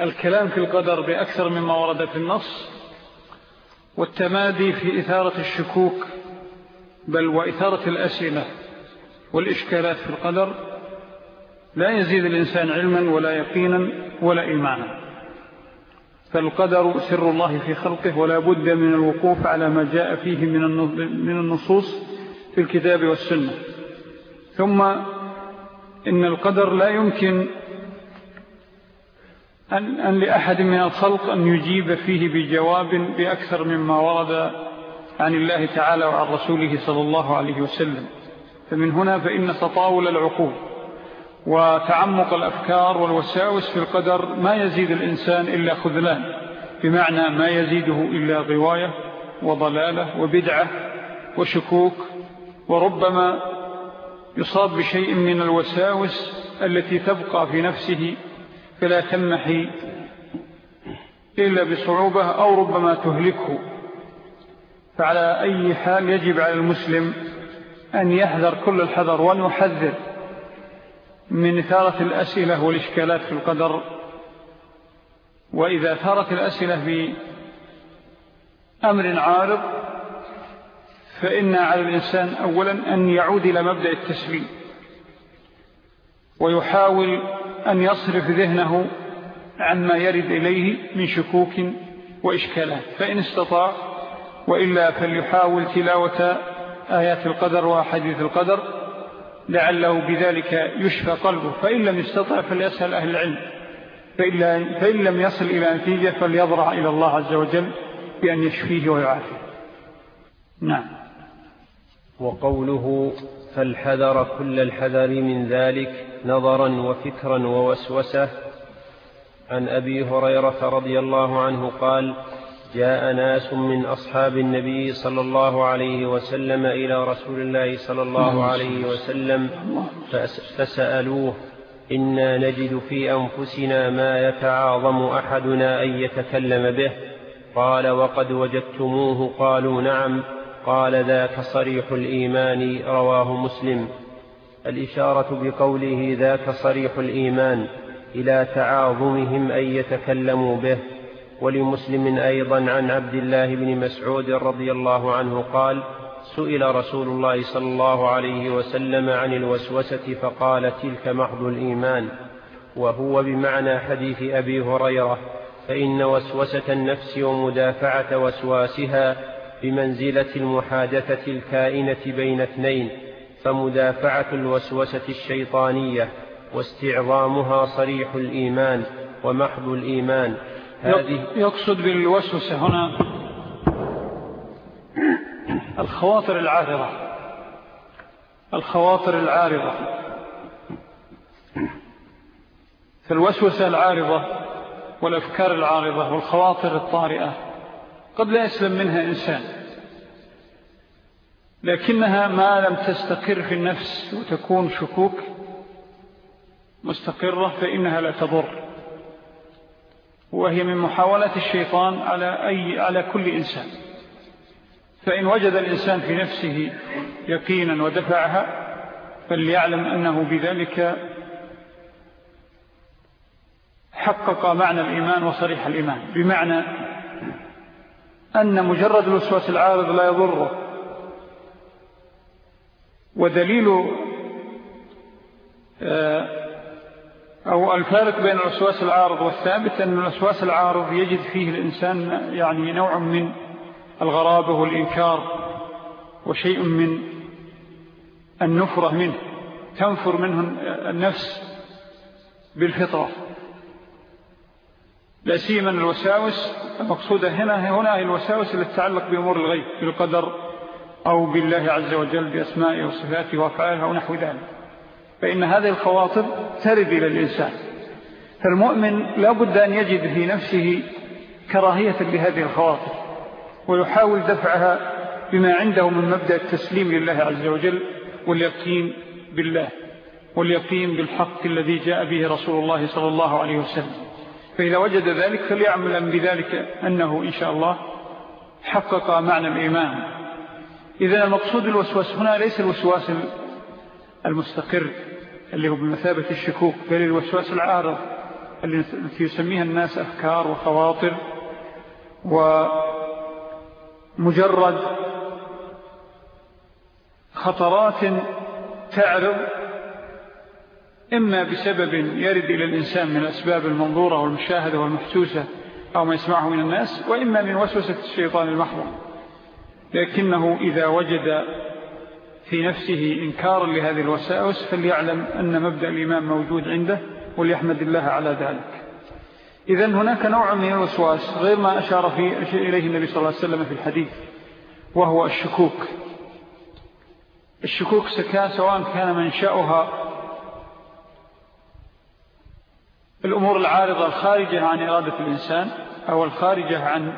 A: الكلام في القدر بأكثر مما ورد في النص والتمادي في إثارة الشكوك بل وإثارة الأسئلة والإشكالات في القدر لا يزيد الإنسان علما ولا يقينا ولا إيمانا. فالقدر سر الله في خلقه ولا بد من الوقوف على ما جاء فيه من النصوص في الكتاب والسنة. ثم إن القدر لا يمكن أن, أن لأحد من الخلق أن يجيب فيه بجواب بأكثر مما ورد عن الله تعالى وعن رسوله صلى الله عليه وسلم. فمن هنا فإن تطاول العقول وتعمق الأفكار والوساوس في القدر ما يزيد الإنسان إلا خذلان بمعنى ما يزيده إلا غواية وضلالة وبدعة وشكوك وربما يصاب بشيء من الوساوس التي تبقى في نفسه فلا تمحي إلا بصعوبة أو ربما تهلكه. فعلى أي حال يجب على المسلم أن يحذر كل الحذر وأن يحذر من إثارة الأسئلة والإشكالات في القدر. وإذا ثارت الأسئلة بأمر عارض فإن على الإنسان أولا أن يعود إلى مبدأ التسليم ويحاول أن يصرف ذهنه عما يرد إليه من شكوك وإشكالات. فإن استطاع وإلا فليحاول تلاوة آيات القدر وحديث القدر لعله بذلك يشفى قلبه. فإن لم يستطع فليسأل أهل العلم. فإن لم يصل إلى نتيجة فليضرع إلى الله عز وجل بأن يشفيه ويعافيه. نعم.
C: وقوله فالحذر كل الحذر من ذلك نظرا وفكرا ووسوسة. عن أبي هريرة رضي الله عنه قال جاء ناس من أصحاب النبي صلى الله عليه وسلم إلى رسول الله صلى الله عليه وسلم فسألوه إنا نجد في أنفسنا ما يتعاظم أحدنا أن يتكلم به. قال وقد وجدتموه؟ قالوا نعم. قال ذاك صريح الإيمان رواه مسلم. الإشارة بقوله ذاك صريح الإيمان إلى تعاظمهم أن يتكلموا به. ولمسلم أيضا عن عبد الله بن مسعود رضي الله عنه قال سئل رسول الله صلى الله عليه وسلم عن الوسوسة فقال تلك محض الإيمان. وهو بمعنى حديث أبي هريرة فإن وسوسة النفس ومدافعة وسواسها بمنزلة المحادثة الكائنة بين اثنين فمدافعة الوسوسة الشيطانية واستعظامها صريح الإيمان ومحض الإيمان.
A: هذه يقصد بالوسوسة هنا الخواطر العارضة. الخواطر العارضة. فالوسوسة العارضة والأفكار العارضة والخواطر الطارئة. قد لا يسلم منها إنسان. لكنها ما لم تستقر في النفس وتكون شكوك مستقرة فإنها لا تضر. وهي من محاولات الشيطان على, أي على كل إنسان. فإن وجد الإنسان في نفسه يقينا ودفعها فليعلم أنه بذلك حقق معنى الإيمان وصريح الإيمان. بمعنى أن مجرد الوسواس العارض لا يضره. ودليل آه، أو الفارق بين الوسواس العارض والثابت أن الوسواس العارض يجد فيه الإنسان يعني نوع من الغرابة والإنكار وشيء من النفرة منه تنفر منه النفس بالفطرة. لا سيما الوساوس المقصودة هنا هنا هي الوساوس التي تتعلق بأمور الغيب بالقدر أو بالله عز وجل بأسمائه وصفاته وأفعاله ونحو ذلك. فإن هذه الخواطر ترد إلى الإنسان. فالمؤمن لا بد أن يجد في نفسه كراهية لهذه الخواطر ويحاول دفعها بما عنده من مبدأ التسليم لله عز وجل واليقين بالله واليقين بالحق الذي جاء به رسول الله صلى الله عليه وسلم. فإذا وجد ذلك فليعمل بذلك أنه إن شاء الله حقق معنى الإيمان. إذا المقصود الوسواس هنا ليس الوسواس المستقر اللي هو بمثابة الشكوك بل الوسواس العارض التي يسميها الناس أفكار وخواطر ومجرد خطرات تعرض إما بسبب يرد إلى الإنسان من الأسباب المنظورة والمشاهدة والمحسوسة أو ما يسمعه من الناس وإما من وسوسة الشيطان المحضر. لكنه إذا وجد في نفسه إنكارا لهذه الوسائس فليعلم أن مبدأ الإيمان موجود عنده وليحمد الله على ذلك. إذن هناك نوع من الوسواس غير ما أشار فيه إليه النبي صلى الله عليه وسلم في الحديث وهو الشكوك. الشكوك سكا سواء كان منشأها الأمور العارضة الخارجة عن إرادة الإنسان أو الخارجة عن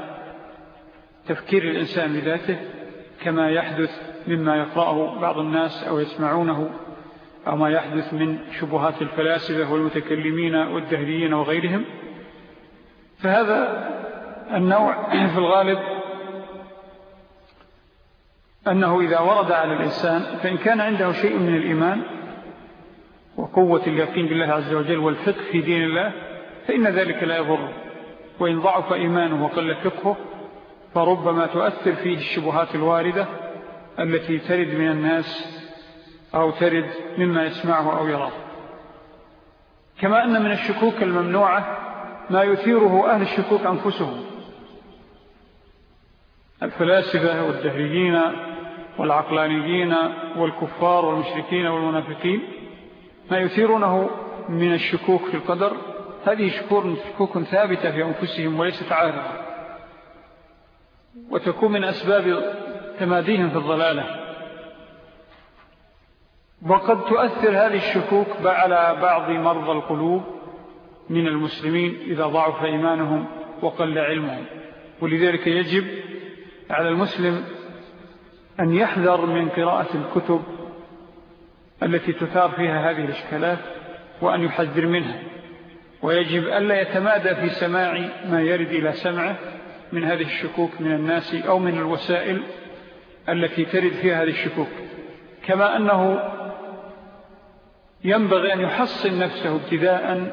A: تفكير الإنسان بذاته كما يحدث مما يقرأه بعض الناس أو يسمعونه أو ما يحدث من شبهات الفلاسفة والمتكلمين والدهريين وغيرهم. فهذا النوع في الغالب أنه إذا ورد على الإنسان فإن كان عنده شيء من الإيمان وقوة اليقين بالله عز وجل والفقه في دين الله فإن ذلك لا يضر. وإن ضعف إيمانه وقل فقهه فربما تؤثر فيه الشبهات الواردة التي ترد من الناس أو ترد مما يسمعه أو يراه. كما أن من الشكوك الممنوعة ما يثيره أهل الشكوك أنفسهم. الفلاسفة والدهريين والعقلانيين والكفار والمشركين والمنافقين ما يثيرونه من الشكوك في القدر. هذه شكوك ثابتة في أنفسهم وليست عارضة. وتكون من أسباب تماديهم في الضلالة. وقد تؤثر هذه الشكوك على بعض مرضى القلوب من المسلمين إذا ضعف إيمانهم وقل علمهم. ولذلك يجب على المسلم أن يحذر من قراءة الكتب التي تثار فيها هذه الإشكالات وأن يحذر منها. ويجب ألا يتمادى في سماع ما يرد إلى سمعه من هذه الشكوك من الناس أو من الوسائل التي ترد فيها هذه الشكوك. كما أنه ينبغي أن يحصن نفسه ابتداء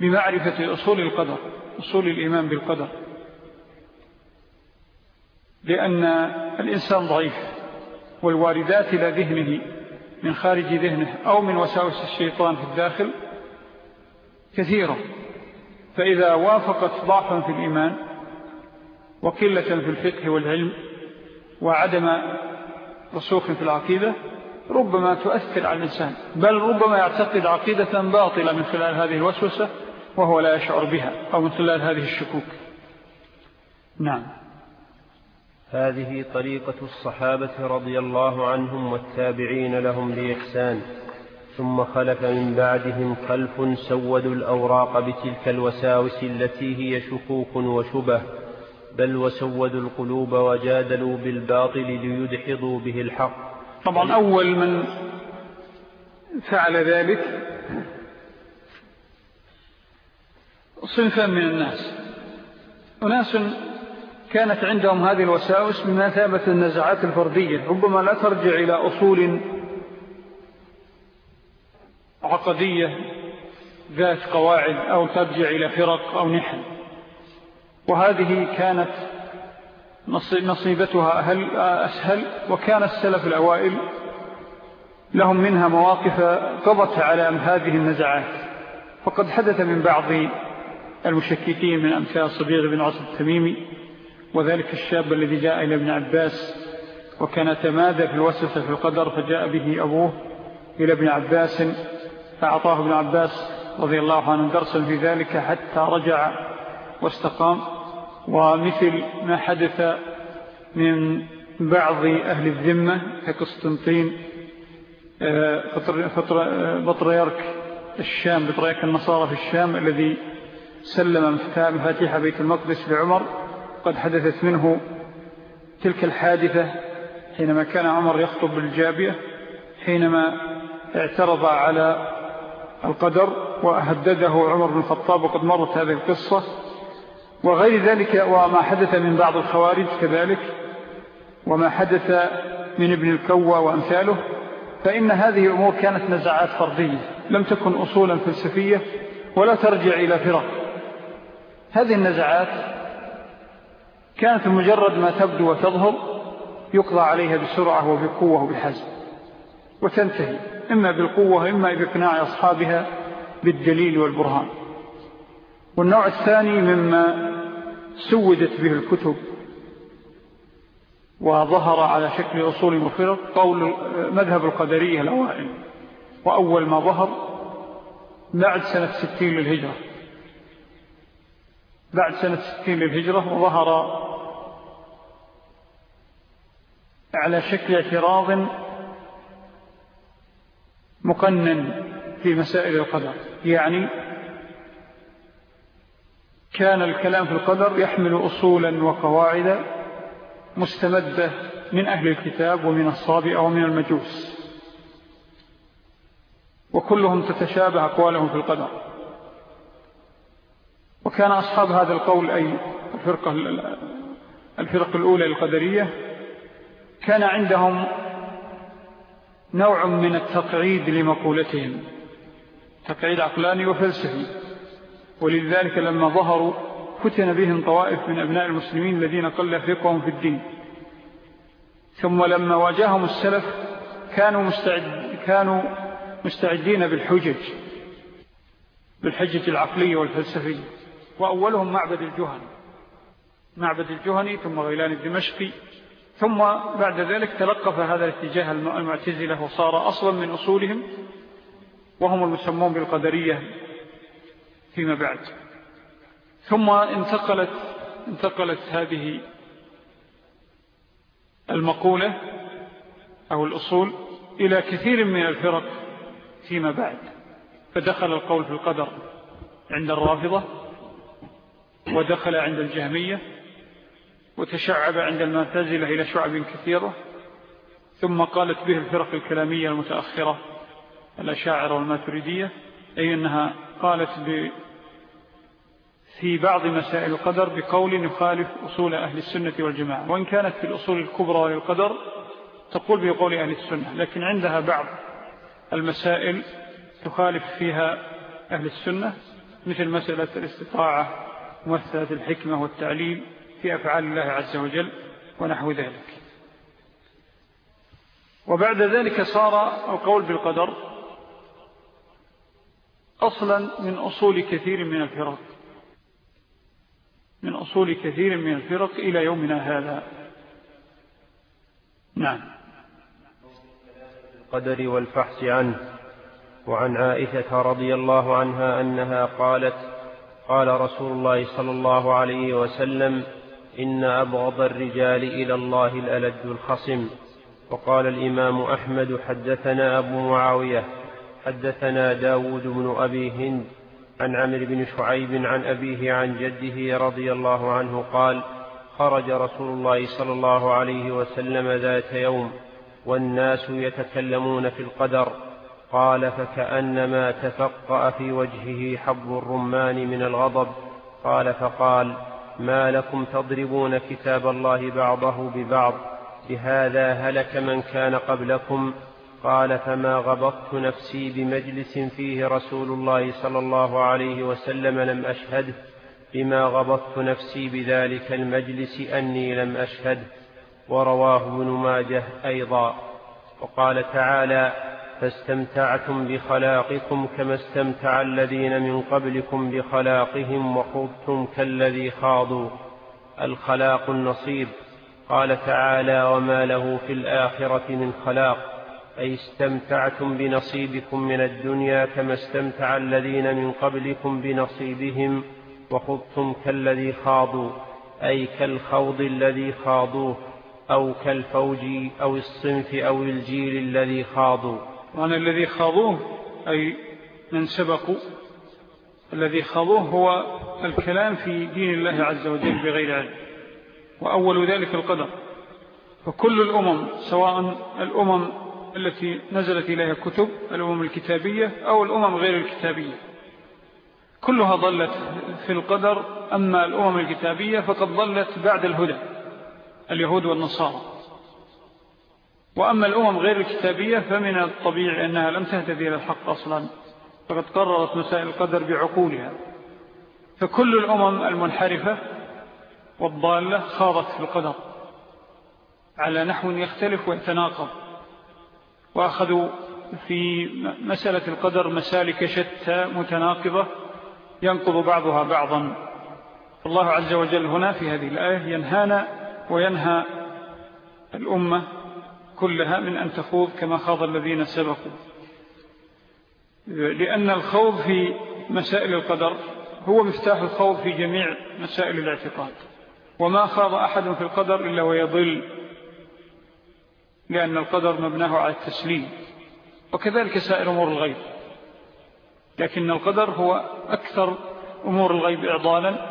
A: بمعرفة أصول القدر أصول الإيمان بالقدر. لأن الإنسان ضعيف والواردات إلى ذهنه من خارج ذهنه أو من وساوس الشيطان في الداخل كثيرة. فإذا وافقت ضعفا في الإيمان وقلة في الفقه والعلم وعدم رسوخ في العقيدة ربما تؤثر على الإنسان بل ربما يعتقد عقيدة باطلة من خلال هذه الوسوسة وهو لا يشعر بها أو من خلال هذه الشكوك. نعم.
C: هذه طريقة الصحابة رضي الله عنهم والتابعين لهم بإحسان ثم خلف من بعدهم خلف سودوا الأوراق بتلك الوساوس التي هي شكوك وشبه بل وسودوا القلوب وجادلوا بالباطل ليدحضوا به الحق.
A: طبعا أول من فعل ذلك صنفا من الناس أناس كانت عندهم هذه الوساوس بمثابة النزعات الفردية ربما لا ترجع إلى أصول عقدية ذات قواعد أو ترجع إلى فرق أو نحن وهذه كانت نصيبتها أهل أسهل وكان السلف الأوائل لهم منها مواقف قضت على هذه النزعات فقد حدث من بعض المشككين من أمثال صبيغ بن عصر التميمي وذلك الشاب الذي جاء إلى ابن عباس وكان تمادى في الوسوسة في القدر فجاء به أبوه إلى ابن عباس فأعطاه ابن عباس رضي الله عنه درسا في ذلك حتى رجع واستقام. ومثل ما حدث من بعض أهل الذمة كقسطنطين بطريرك الشام بطريرك النصارى في الشام الذي سلم مفاتيح بيت المقدس لعمر. قد حدثت منه تلك الحادثة حينما كان عمر يخطب بالجابية حينما اعترض على القدر وأهدده عمر بن الخطاب وقد مرت هذه القصة. وغير ذلك وما حدث من بعض الخوارج كذلك وما حدث من ابن الكوى وأمثاله فإن هذه الأمور كانت نزعات فردية لم تكن أصولا فلسفية ولا ترجع إلى فرق. هذه النزعات كانت مجرد ما تبدو وتظهر يقضى عليها بسرعة وبقوة وبحزم وتنتهي إما بالقوة إما بإقناع أصحابها بالدليل والبرهان. والنوع الثاني مما سودت به الكتب وظهر على شكل أصول مفرق قول مذهب القدرية الأوائل. وأول ما ظهر بعد سنة ستين للهجرة. بعد سنة ستين للهجرة وظهر على شكل اعتراض مقنن في مسائل القدر. يعني كان الكلام في القدر يحمل أصولا وقواعد مستمدة من أهل الكتاب ومن الصابئة ومن المجوس. وكلهم تتشابه أقوالهم في القدر. وكان أصحاب هذا القول أي الفرقة, الفرق الأولى القدرية كان عندهم نوع من التقعيد لمقولتهم تقعيد عقلاني وفلسفي. ولذلك لما ظهروا فتن بهم طوائف من أبناء المسلمين الذين قل فقهم في الدين. ثم لما واجههم السلف كانوا, مستعد كانوا مستعدين بالحجج بالحجة العقلية والفلسفية. وأولهم معبد الجهني. معبد الجهني ثم غيلان الدمشقي. ثم بعد ذلك تلقف هذا الاتجاه المعتزلة وصار أصلا من أصولهم وهم المسمون بالقدرية فيما بعد. ثم انتقلت انتقلت هذه المقولة أو الأصول إلى كثير من الفرق فيما بعد. فدخل القول في القدر عند الرافضة ودخل عند الجهمية وتشعب عند المعتزلة إلى شعب كثيرة ثم قالت به الفرق الكلامية المتأخرة الأشاعر والماتريدية أي أنها قالت في بعض مسائل القدر بقول يخالف أصول أهل السنة والجماعة. وإن كانت في الأصول الكبرى للقدر تقول بقول أهل السنة لكن عندها بعض المسائل تخالف فيها أهل السنة مثل مسألة الاستطاعة ومسألة الحكمة والتعليل في أفعال الله عز وجل ونحو ذلك. وبعد ذلك صار القول بالقدر أصلا من أصول كثير من الفرق من أصول كثير من الفرق إلى يومنا هذا. نعم.
C: القدر والفحص عنه وعن عائشة رضي الله عنها أنها قالت قال رسول الله صلى الله عليه وسلم إن أبغض الرجال إلى الله الألد الخصم. وقال الإمام أحمد حدثنا أبو معاوية حدثنا داود بن أبي هند عن عمر بن شعيب عن أبيه عن جده رضي الله عنه قال خرج رسول الله صلى الله عليه وسلم ذات يوم والناس يتكلمون في القدر. قال فكأنما تفقأ في وجهه حب الرمان من الغضب. قال فقال ما لكم تضربون كتاب الله بعضه ببعض؟ بهذا هلك من كان قبلكم. قال فما غبطت نفسي بمجلس فيه رسول الله صلى الله عليه وسلم لم أشهده. بما غبطت نفسي بذلك المجلس أني لم أشهده. ورواه ابن ماجه أيضا. وقال تعالى فاستمتعتم بخلاقكم كما استمتع الذين من قبلكم بخلاقهم وخضتم كالذي خاضوا. الخلاق النصيب. قال تعالى وما له في الآخرة من خلاق. أي استمتعتم بنصيبكم من الدنيا كما استمتع الذين من قبلكم بنصيبهم وخضتم كالذي خاضوا. أي كالخوض الذي خاضوه أو كالفوج أو الصنف أو الجيل الذي خاضوا.
A: وأنا الذي خاضوه أي من سبقوا الذي خاضوه هو الكلام في دين الله عز وجل بغير علم. وأول ذلك القدر. فكل الأمم سواء الأمم التي نزلت إليها كتب الأمم الكتابية أو الأمم غير الكتابية. كلها ضلت في القدر أما الأمم الكتابية فقد ضلت بعد الهدى اليهود والنصارى. وأما الأمم غير الكتابية فمن الطبيعي أنها لم تهتدي إلى الحق أصلا فقد قررت مسائل القدر بعقولها. فكل الأمم المنحرفة والضالة خاضت في القدر على نحو يختلف ويتناقض وأخذوا في مسألة القدر مسالك شتى متناقضة ينقض بعضها بعضا. الله عز وجل هنا في هذه الآية ينهانا وينهى الأمة كلها من أن تخوض كما خاض الذين سبقوا. لأن الخوض في مسائل القدر هو مفتاح الخوض في جميع مسائل الاعتقاد. وما خاض أحد في القدر إلا ويضل لأن القدر مبناه على التسليم. وكذلك سائر أمور الغيب. لكن القدر هو أكثر أمور الغيب إعضالا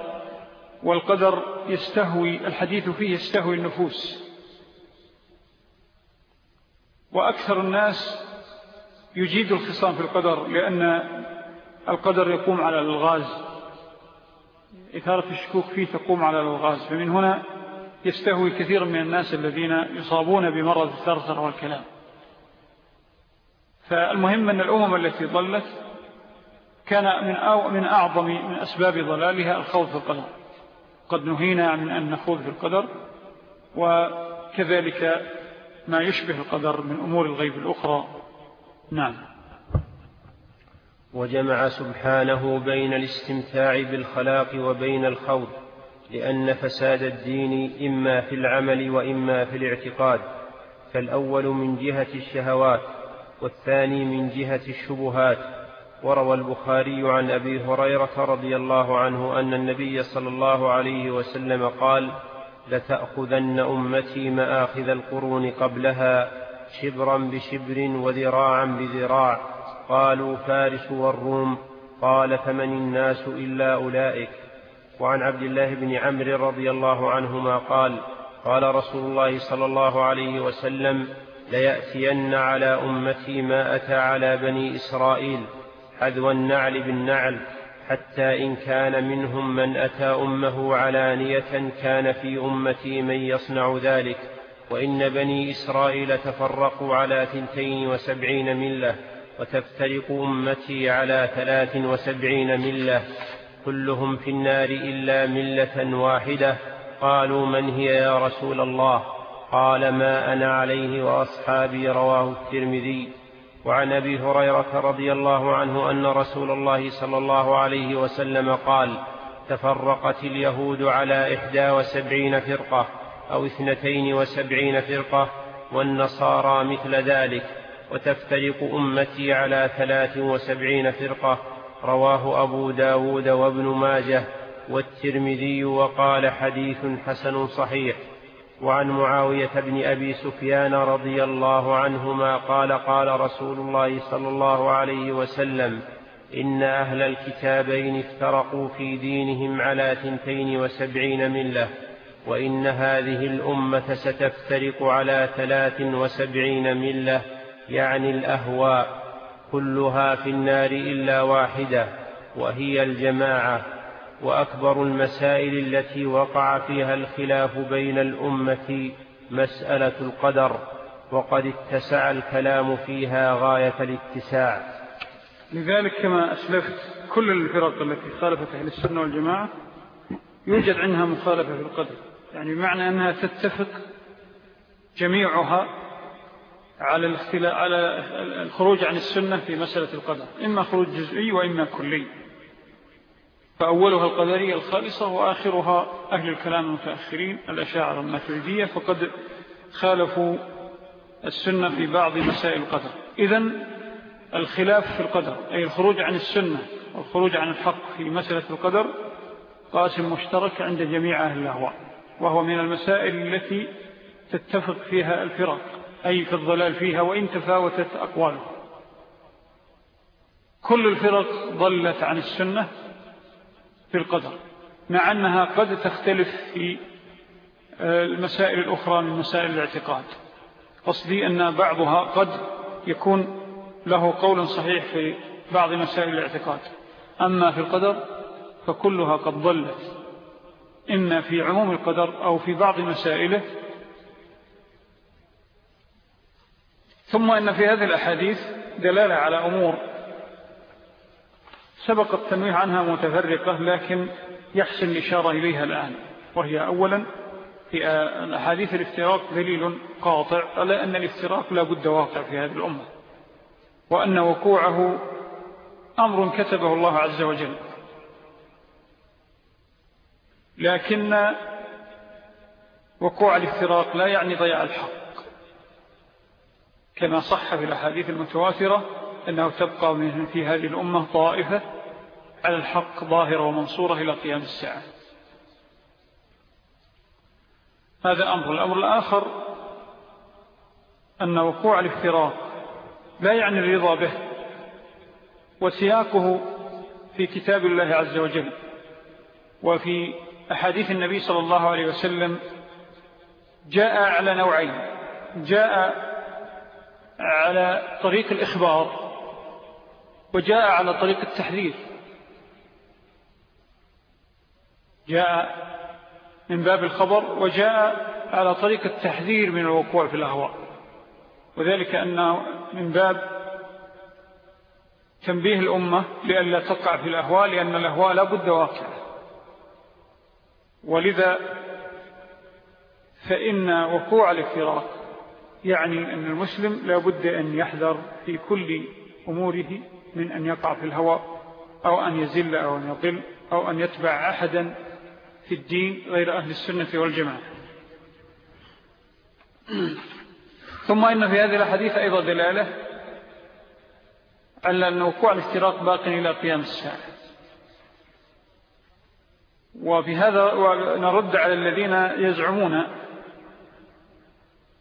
A: والقدر يستهوي الحديث فيه يستهوي النفوس. وأكثر الناس يجيد الخصام في القدر لأن القدر يقوم على الغاز إثارة الشكوك فيه تقوم على الغاز فمن هنا يستهوي كثير من الناس الذين يصابون بمرض الثرثر والكلام فالمهم أن الأمم التي ضلت كان من, أو من أعظم من أسباب ضلالها الخوض في القدر. قد نهينا من أن نخوض في القدر وكذلك ما يشبه القدر من أمور الغيب الأخرى. نعم.
C: وجمع سبحانه بين الاستمتاع بالخلاق وبين الخوض لأن فساد الدين إما في العمل وإما في الاعتقاد فالأول من جهة الشهوات والثاني من جهة الشبهات. وروى البخاري عن أبي هريرة رضي الله عنه أن النبي صلى الله عليه وسلم قال لتأخذن أمتي مآخذ القرون قبلها شبرا بشبر وذراعا بذراع. قالوا فارس والروم. قال فمن الناس إلا أولئك. وعن عبد الله بن عمرو رضي الله عنهما قال قال رسول الله صلى الله عليه وسلم ليأتين على أمتي ما أتى على بني إسرائيل. حذو النعل بالنعل. حتى إن كان منهم من أتى أمه علانية كان في أمتي من يصنع ذلك وإن بني إسرائيل تفرقوا على ثنتين وسبعين ملة وتفترق أمتي على ثلاث وسبعين ملة كلهم في النار إلا ملة واحدة. قالوا من هي يا رسول الله؟ قال ما أنا عليه وأصحابي رواه الترمذي. وعن أبي هريرة رضي الله عنه أن رسول الله صلى الله عليه وسلم قال تفرقت اليهود على إحدى وسبعين فرقة أو اثنتين وسبعين فرقة والنصارى مثل ذلك وتفترق أمتي على ثلاث وسبعين فرقة. رواه أبو داود وابن ماجه والترمذي وقال حديث حسن صحيح. وعن معاوية بن أبي سفيان رضي الله عنهما قال قال رسول الله صلى الله عليه وسلم إن أهل الكتابين افترقوا في دينهم على ثنتين وسبعين ملة وإن هذه الأمة ستفترق على ثلاث وسبعين ملة يعني الأهواء كلها في النار إلا واحدة وهي الجماعة. وأكبر المسائل التي وقع فيها الخلاف بين الأمة مسألة القدر وقد اتسع الكلام فيها غاية الاتساع.
A: لذلك كما أسلفت كل الفرق التي خالفت أهل السنة والجماعة يوجد عنها مخالفة في القدر. يعني بمعنى أنها تتفق جميعها على, على الخروج عن السنة في مسألة القدر إما خروج جزئي وإما كلي. فأولها القدرية الخالصة وآخرها أهل الكلام المتأخرين الأشاعر الماتريدية فقد خالفوا السنة في بعض مسائل القدر. إذن الخلاف في القدر أي الخروج عن السنة والخروج عن الحق في مسألة القدر قاسم مشترك عند جميع أهل الأهواء وهو من المسائل التي تتفق فيها الفرق أي في الضلال فيها وإن تفاوتت أقواله. كل الفرق ضلت عن السنة في القدر مع أنها قد تختلف في آه، المسائل الأخرى من مسائل الاعتقاد. قصدي أن بعضها قد يكون له قول صحيح في بعض مسائل الاعتقاد. أما في القدر فكلها قد ضلت. إما في عموم القدر أو في بعض مسائله. ثم أن في هذه الأحاديث دلالة على أمور سبق التنويه عنها متفرقة لكن يحسن الإشارة إليها الآن. وهي أولا في أحاديث الافتراق دليل قاطع على أن الافتراق لا بد واقع في هذه الأمة وأن وقوعه أمر كتبه الله عز وجل. لكن وقوع الافتراق لا يعني ضياع الحق. كما صح في الأحاديث المتواترة أنه تبقى في هذه الأمة طائفة على الحق ظاهرة ومنصورة إلى قيام الساعة. هذا أمر الأمر الآخر أن وقوع الافتراق لا يعني الرضا به وسياقه في كتاب الله عز وجل وفي أحاديث النبي صلى الله عليه وسلم جاء على نوعين. جاء على طريق الإخبار وجاء على طريق التحذير. جاء من باب الخبر وجاء على طريق التحذير من الوقوع في الأهواء. وذلك أنه من باب تنبيه الأمة لأن لا تقع في الأهواء لأن الأهواء لا بد واقع ولذا فإن وقوع الافتراق يعني أن المسلم لا بد أن يحذر في كل أموره من أن يقع في الهواء أو أن يزل أو أن يضل أو أن يتبع أحدا في الدين غير أهل السنة والجماعة. ثم إن في هذه الحديث أيضا دلالة على أن وقوع الافتراق باق إلى قيام الساعة. وفي هذا نرد على الذين يزعمون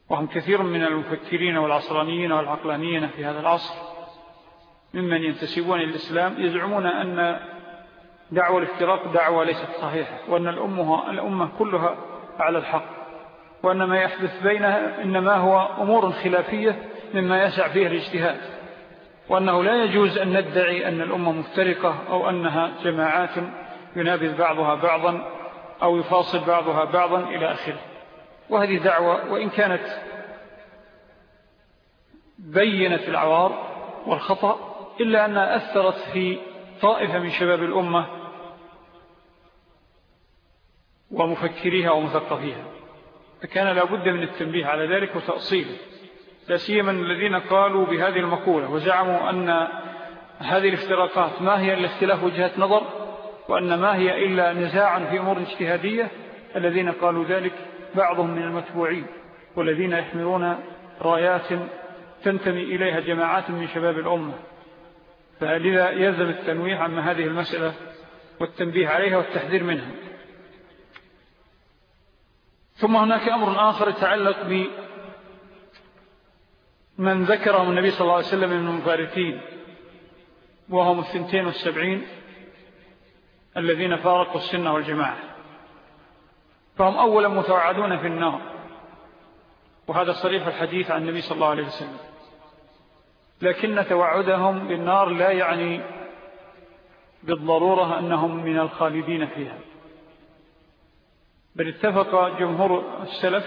A: وهم كثير من المفكرين والعصرانيين والعقلانيين في هذا العصر ممن ينتسبون الإسلام يزعمون أن دعوة الافتراق دعوة ليست صحيحة وأن الأمة, الأمة كلها على الحق وأن ما يحدث بينها إنما هو أمور خلافية مما يسع فيه الاجتهاد وأنه لا يجوز أن ندعي أن الأمة مفترقة أو أنها جماعات ينابذ بعضها بعضا أو يفاصل بعضها بعضا إلى آخره. وهذه دعوة وإن كانت بينت العوار والخطأ إلا أنها أثرت في طائفة من شباب الأمة ومفكريها ومثقفيها. فكان لابد من التنبيه على ذلك وتأصيله. لا سيما الذين قالوا بهذه المقولة وزعموا أن هذه الافتراقات ما هي الاختلاف وجهة نظر وأن ما هي إلا نزاع في أمور اجتهادية الذين قالوا ذلك بعضهم من المتبوعين والذين يحملون رايات تنتمي إليها جماعات من شباب الأمة. فلذا يلزم التنويه عن هذه المسألة والتنبيه عليها والتحذير منها. ثم هناك أمر آخر يتعلق بمن ذكرهم النبي صلى الله عليه وسلم من المفارقين وهم الثنتين والسبعين الذين فارقوا السنة والجماعة. فهم أولا متوعدون في النار وهذا صريح الحديث عن النبي صلى الله عليه وسلم. لكن توعدهم بالنار لا يعني بالضرورة أنهم من الخالدين فيها. بل اتفق جمهور السلف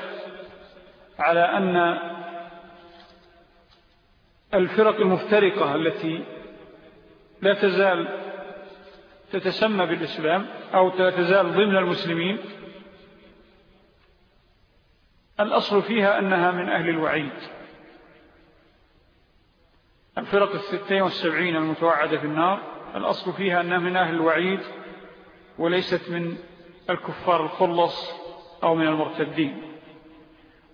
A: على أن الفرق المفترقة التي لا تزال تتسمى بالإسلام أو تزال ضمن المسلمين الأصل فيها أنها من أهل الوعيد. الفرق الستين والسبعين المتوعدة في النار. الأصل فيها أنها من أهل الوعيد وليست من الكفار الخلص أو من المرتدين.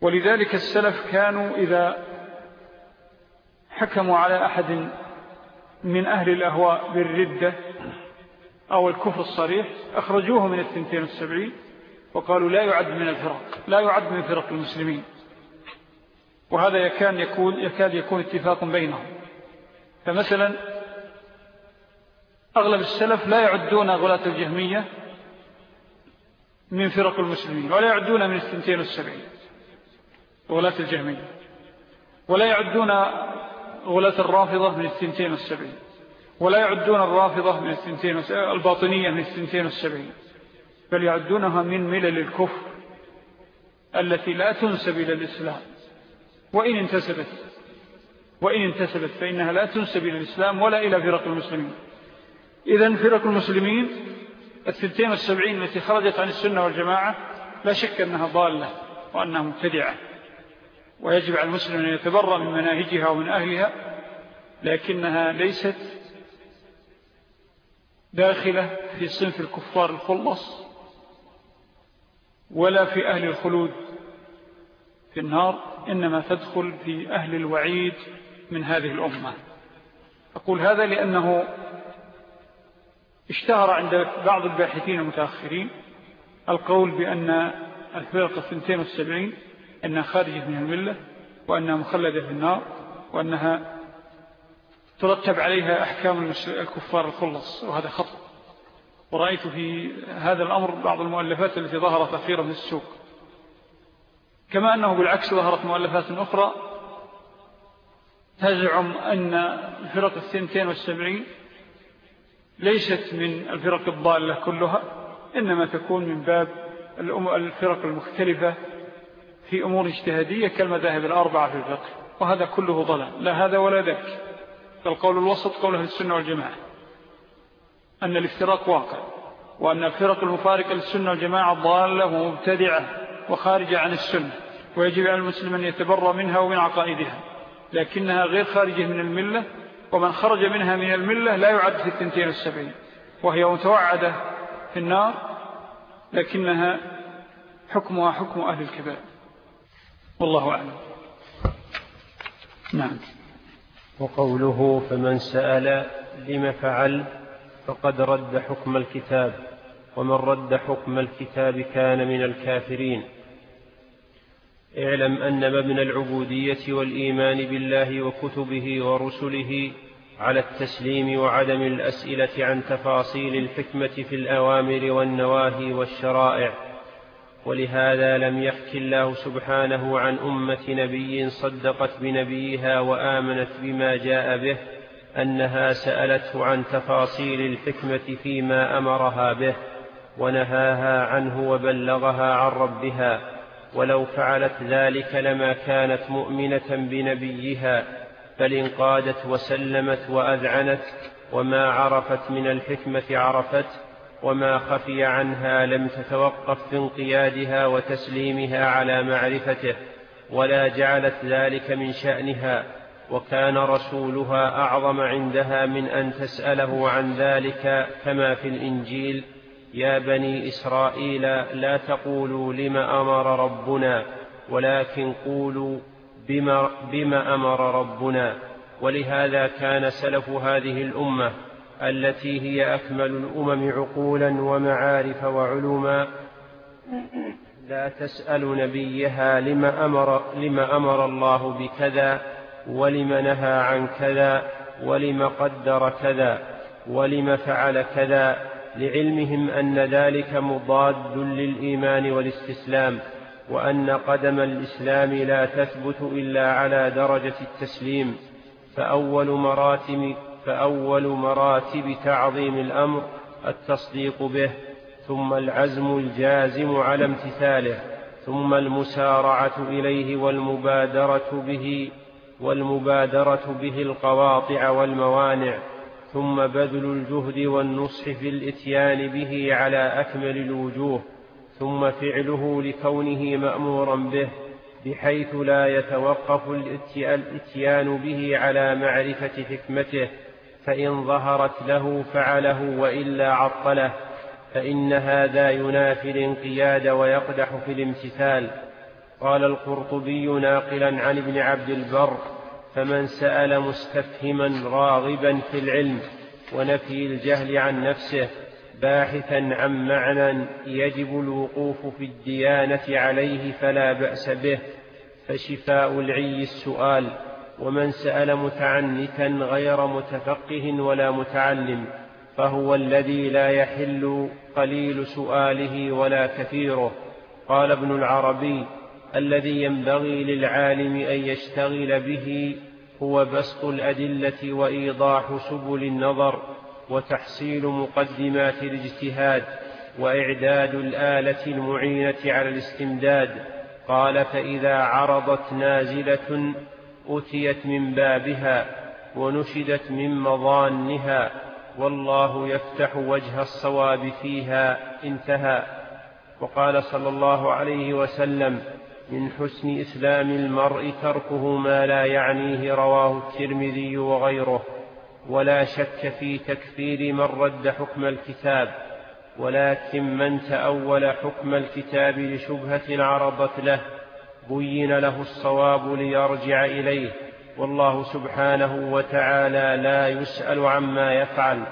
A: ولذلك السلف كانوا إذا حكموا على أحد من أهل الأهواء بالردة أو الكفر الصريح أخرجوه من الثنتين والسبعين وقالوا لا يعد من الفرق لا يعد من فرق المسلمين. وهذا يكاد يكون, يكاد يكون اتفاق بينهم. فمثلا أغلب السلف لا يعدون غلاة الجهمية من فرق المسلمين ولا يعدون من الثنتين والسبعين غلاة الجهمية ولا يعدون غلاة الرافضة من الثنتين والسبعين ولا يعدون الرافضة من الثنتين الباطنية من الثنتين والسبعين بل يعدونها من ملل الكفر التي لا تنسب إلى الإسلام وإن انتسبت وإن انتسبت فإنها لا تنسب إلى الإسلام ولا إلى فرق المسلمين. إذن فرق المسلمين الثلثين والسبعين التي خرجت عن السنة والجماعة لا شك أنها ضالة وأنها مبتدعة. ويجب على المسلم أن يتبرى من مناهجها ومن أهلها لكنها ليست داخلة في صنف الكفار الخلص ولا في أهل الخلود في النار إنما تدخل في أهل الوعيد من هذه الأمة. أقول هذا لأنه اشتهر عند بعض الباحثين المتأخرين القول بأن الفرقة 72 أنها خارجة من الملة وأنها مخلدة في النار وأنها ترتب عليها أحكام الكفار الخلص وهذا خطأ. ورأيت في هذا الأمر بعض المؤلفات التي ظهرت أخيرا في السوق. كما أنه بالعكس ظهرت مؤلفات أخرى تزعم أن الفرق الثنتين والسبعين ليست من الفرق الضالة كلها إنما تكون من باب الفرق المختلفة في أمور اجتهادية كالمذاهب الأربعة في الفقه وهذا كله ضلال لا هذا ولا ذاك. فالقول الوسط قوله السنة والجماعة أن الافتراق واقع وأن الفرق المفارقة للسنة والجماعة ضالة ومبتدعة وخارجة عن السنة ويجب على المسلم أن يتبرى منها ومن عقائدها. لكنها غير خارجة من الملة ومن خرج منها من الملة لا يعد في التنتين السبعين وهي متوعدة في النار لكنها حكمها حكم أهل الكبائر. والله أعلم.
C: نعم. وقوله فمن سأل لم فعل فقد رد حكم الكتاب ومن رد حكم الكتاب كان من الكافرين. اعلم أن مبنى العبودية والإيمان بالله وكتبه ورسله على التسليم وعدم الأسئلة عن تفاصيل الحكمة في الأوامر والنواهي والشرائع. ولهذا لم يحكي الله سبحانه عن أمة نبي صدقت بنبيها وآمنت بما جاء به أنها سألته عن تفاصيل الحكمة فيما أمرها به ونهاها عنه وبلغها عن ربها. ولو فعلت ذلك لما كانت مؤمنة بنبيها بل انقادت وسلمت وأذعنت وما عرفت من الحكمة عرفت وما خفي عنها لم تتوقف في انقيادها وتسليمها على معرفته ولا جعلت ذلك من شأنها وكان رسولها أعظم عندها من أن تسأله عن ذلك كما في الإنجيل يا بني إسرائيل لا تقولوا لم أمر ربنا ولكن قولوا بما, بما أمر ربنا. ولهذا كان سلف هذه الأمة التي هي أكمل الأمم عقولا ومعارف وعلوما لا تسأل نبيها لم أمر, لم أمر الله بكذا ولم نهى عن كذا ولم قدر كذا ولم فعل كذا. لعلمهم أن ذلك مضاد للإيمان والاستسلام وأن قدم الإسلام لا تثبت إلا على درجة التسليم. فأول مراتب فأول مراتب تعظيم الأمر التصديق به ثم العزم الجازم على امتثاله ثم المسارعة إليه والمبادرة به والمبادرة به القواطع والموانع. ثم بذل الجهد والنصح في الإتيان به على أكمل الوجوه ثم فعله لكونه مأمورا به بحيث لا يتوقف الإتيان به على معرفة حكمته فإن ظهرت له فعله وإلا عطله فإن هذا ينافي الانقياد ويقدح في الامتثال. قال القرطبي ناقلا عن ابن عبد البر فمن سأل مستفهما راغبا في العلم ونفي الجهل عن نفسه باحثا عن معنى يجب الوقوف في الديانة عليه فلا بأس به فشفاء العي السؤال. ومن سأل متعنتا غير متفقه ولا متعلم فهو الذي لا يحل قليل سؤاله ولا كثيره. قال ابن العربي الذي ينبغي للعالم أن يشتغل به هو بسط الأدلة وإيضاح سبل النظر وتحصيل مقدمات الاجتهاد وإعداد الآلة المعينة على الاستمداد. قال فإذا عرضت نازلة أتيت من بابها ونشدت من مظانها والله يفتح وجه الصواب فيها انتهى. وقال صلى الله عليه وسلم من حسن إسلام المرء تركه ما لا يعنيه رواه الترمذي وغيره ولا شك في تكفير من رد حكم الكتاب ولكن من تأول حكم الكتاب لشبهة عرضت له بين له الصواب ليرجع إليه والله سبحانه وتعالى لا يسأل عما يفعل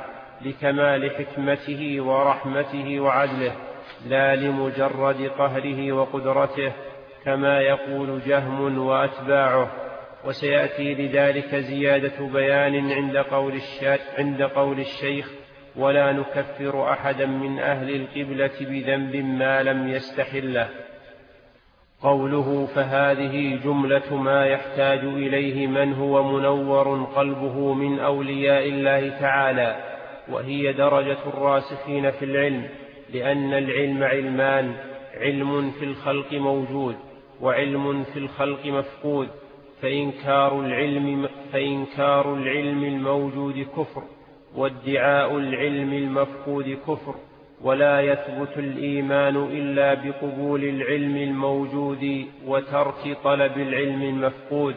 C: لكمال حكمته ورحمته وعدله لا لمجرد قهره وقدرته كما يقول جهم وأتباعه وسيأتي لذلك زيادة بيان عند قول, عند قول الشيخ ولا نكفر أحدا من أهل القبلة بذنب ما لم يستحله. قوله فهذه جملة ما يحتاج إليه من هو منور قلبه من أولياء الله تعالى وهي درجة الراسخين في العلم لأن العلم علمان علم في الخلق موجود. وعلم في الخلق مفقود فإنكار العلم, فإنكار العلم الموجود كفر وادعاء العلم المفقود كفر ولا يثبت الإيمان إلا بقبول العلم الموجود وترك طلب العلم المفقود.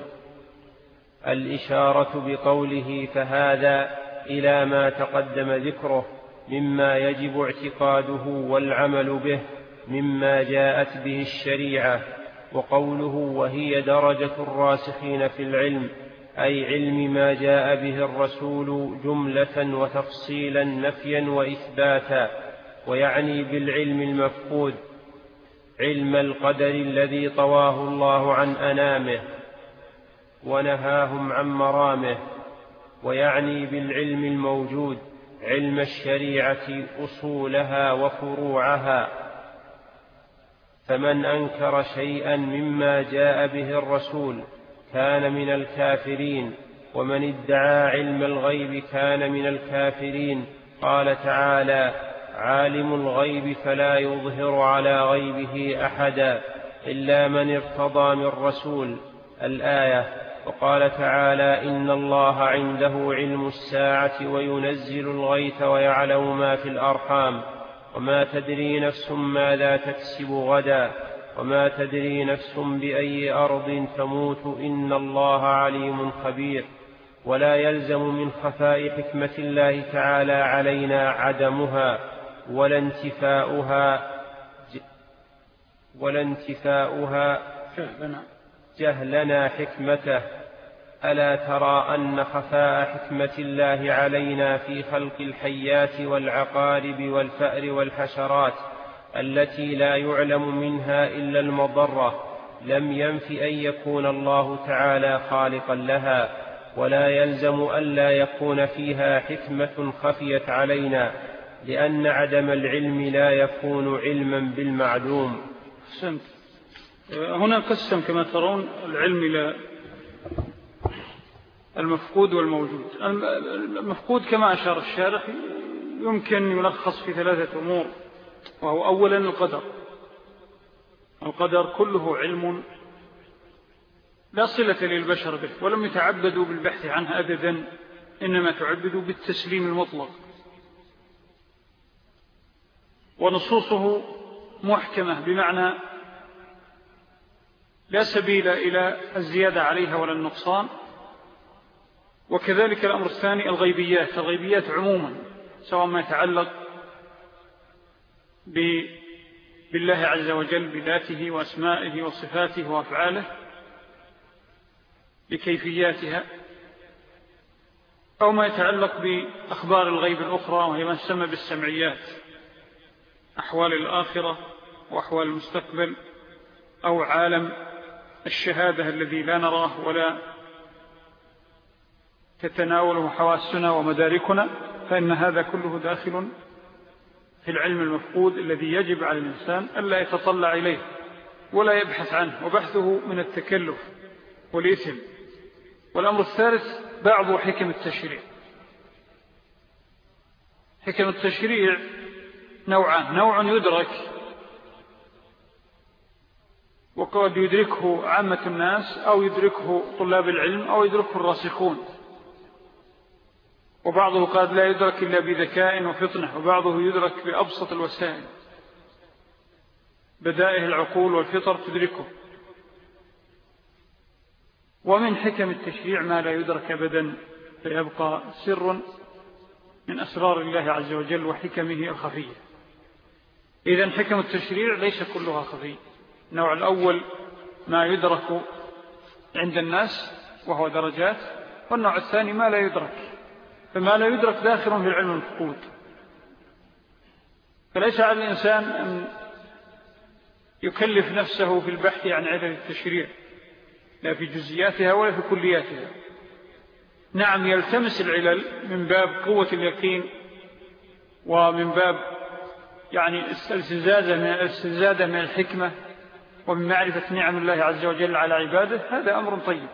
C: الإشارة بقوله فهذا إلى ما تقدم ذكره مما يجب اعتقاده والعمل به مما جاءت به الشريعة. وقوله وهي درجة الراسخين في العلم أي علم ما جاء به الرسول جملة وتفصيلا نفيا وإثباتا ويعني بالعلم المفقود علم القدر الذي طواه الله عن أنامه ونهاهم عن مرامه ويعني بالعلم الموجود علم الشريعة أصولها وفروعها. فمن أنكر شيئا مما جاء به الرسول كان من الكافرين ومن ادعى علم الغيب كان من الكافرين. قال تعالى عالم الغيب فلا يظهر على غيبه أحدا إلا من ارتضى من رسول. الآية وقال تعالى إن الله عنده علم الساعة وينزل الغيث ويعلم ما في الأرحام. وما تدري نفس ماذا تكسب غدا وما تدري نفس بأي أرض تموت إن الله عليم خبير. ولا يلزم من خفاء حكمة الله تعالى علينا عدمها ولا انتفاؤها ولا انتفاؤها جهلنا حكمته. ألا ترى أن خفاء حكمة الله علينا في خلق الحيات والعقارب والفأر والحشرات التي لا يعلم منها إلا المضرة لم ينف أن يكون الله تعالى خالقا لها ولا يلزم ألا يكون فيها حكمة خفيت علينا لأن عدم العلم لا يكون علما بالمعلوم
A: سمت. هنا قسم كما ترون العلم إلى المفقود والموجود. المفقود كما أشار الشارح يمكن يلخص في ثلاثة أمور وهو أولا القدر. القدر كله علم لا صلة للبشر به ولم يتعبدوا بالبحث عنه أبدا إنما تعبدوا بالتسليم المطلق. ونصوصه محكمة بمعنى لا سبيل إلى الزيادة عليها ولا النقصان. وكذلك الأمر الثاني الغيبيات. الغيبيات عموما سواء ما يتعلق بالله عز وجل بذاته وأسمائه وصفاته وأفعاله بكيفياتها أو ما يتعلق بأخبار الغيب الأخرى وهي ما تسمى بالسمعيات أحوال الآخرة وأحوال المستقبل أو عالم الشهادة الذي لا نراه ولا تتناوله حواسنا ومداركنا فإن هذا كله داخل في العلم المفقود الذي يجب على الإنسان ألا يتطلع إليه ولا يبحث عنه وبحثه من التكلف والإثم. والأمر الثالث بعض حكم التشريع. حكم التشريع نوعان نوع يدرك وقد يدركه عامة الناس أو يدركه طلاب العلم أو يدركه الراسخون. وبعضه قد لا يدرك إلا بذكاء وفطنة وبعضه يدرك بأبسط الوسائل. بدائه العقول والفطر تدركه. ومن حكم التشريع ما لا يدرك أبدا فيبقى سر من أسرار الله عز وجل وحكمه الخفية. إذن حكم التشريع ليس كلها خفية. النوع الأول ما يدرك عند الناس وهو درجات والنوع الثاني ما لا يدرك. فما لا يدرك داخل في العلم المفقود. فليس على الإنسان أن يكلف نفسه في البحث عن علل التشريع لا في جزياتها ولا في كلياتها. نعم يلتمس العلل من باب قوة اليقين ومن باب يعني استزادة من, استزادة من الحكمة ومن معرفة نعم الله عز وجل على عباده هذا أمر طيب.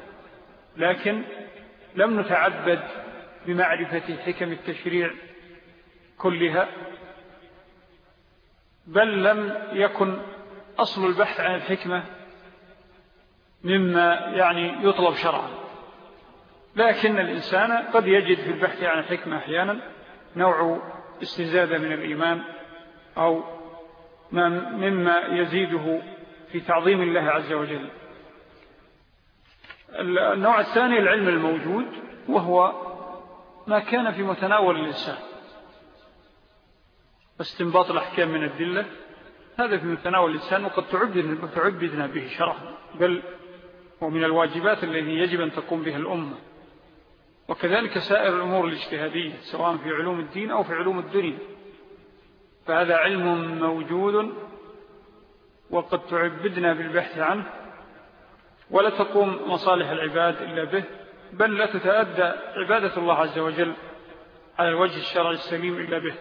A: لكن لم نتعبد بمعرفة حكم التشريع كلها بل لم يكن أصل البحث عن الحكمة مما يعني يطلب شرعا. لكن الإنسان قد يجد في البحث عن الحكمة أحيانا نوع استزادة من الإيمان أو مما يزيده في تعظيم الله عز وجل. النوع الثاني العلم الموجود وهو ما كان في متناول الإنسان. استنباط الأحكام من الدلة هذا في متناول الإنسان وقد تعبدنا به شرعا. بل ومن الواجبات التي يجب أن تقوم بها الأمة. وكذلك سائر الأمور الاجتهادية سواء في علوم الدين أو في علوم الدنيا. فهذا علم موجود وقد تعبدنا بالبحث عنه. ولا تقوم مصالح العباد إلا به. بل لا تتأدى عبادة الله عز وجل على الوجه الشرعي السليم إلا به.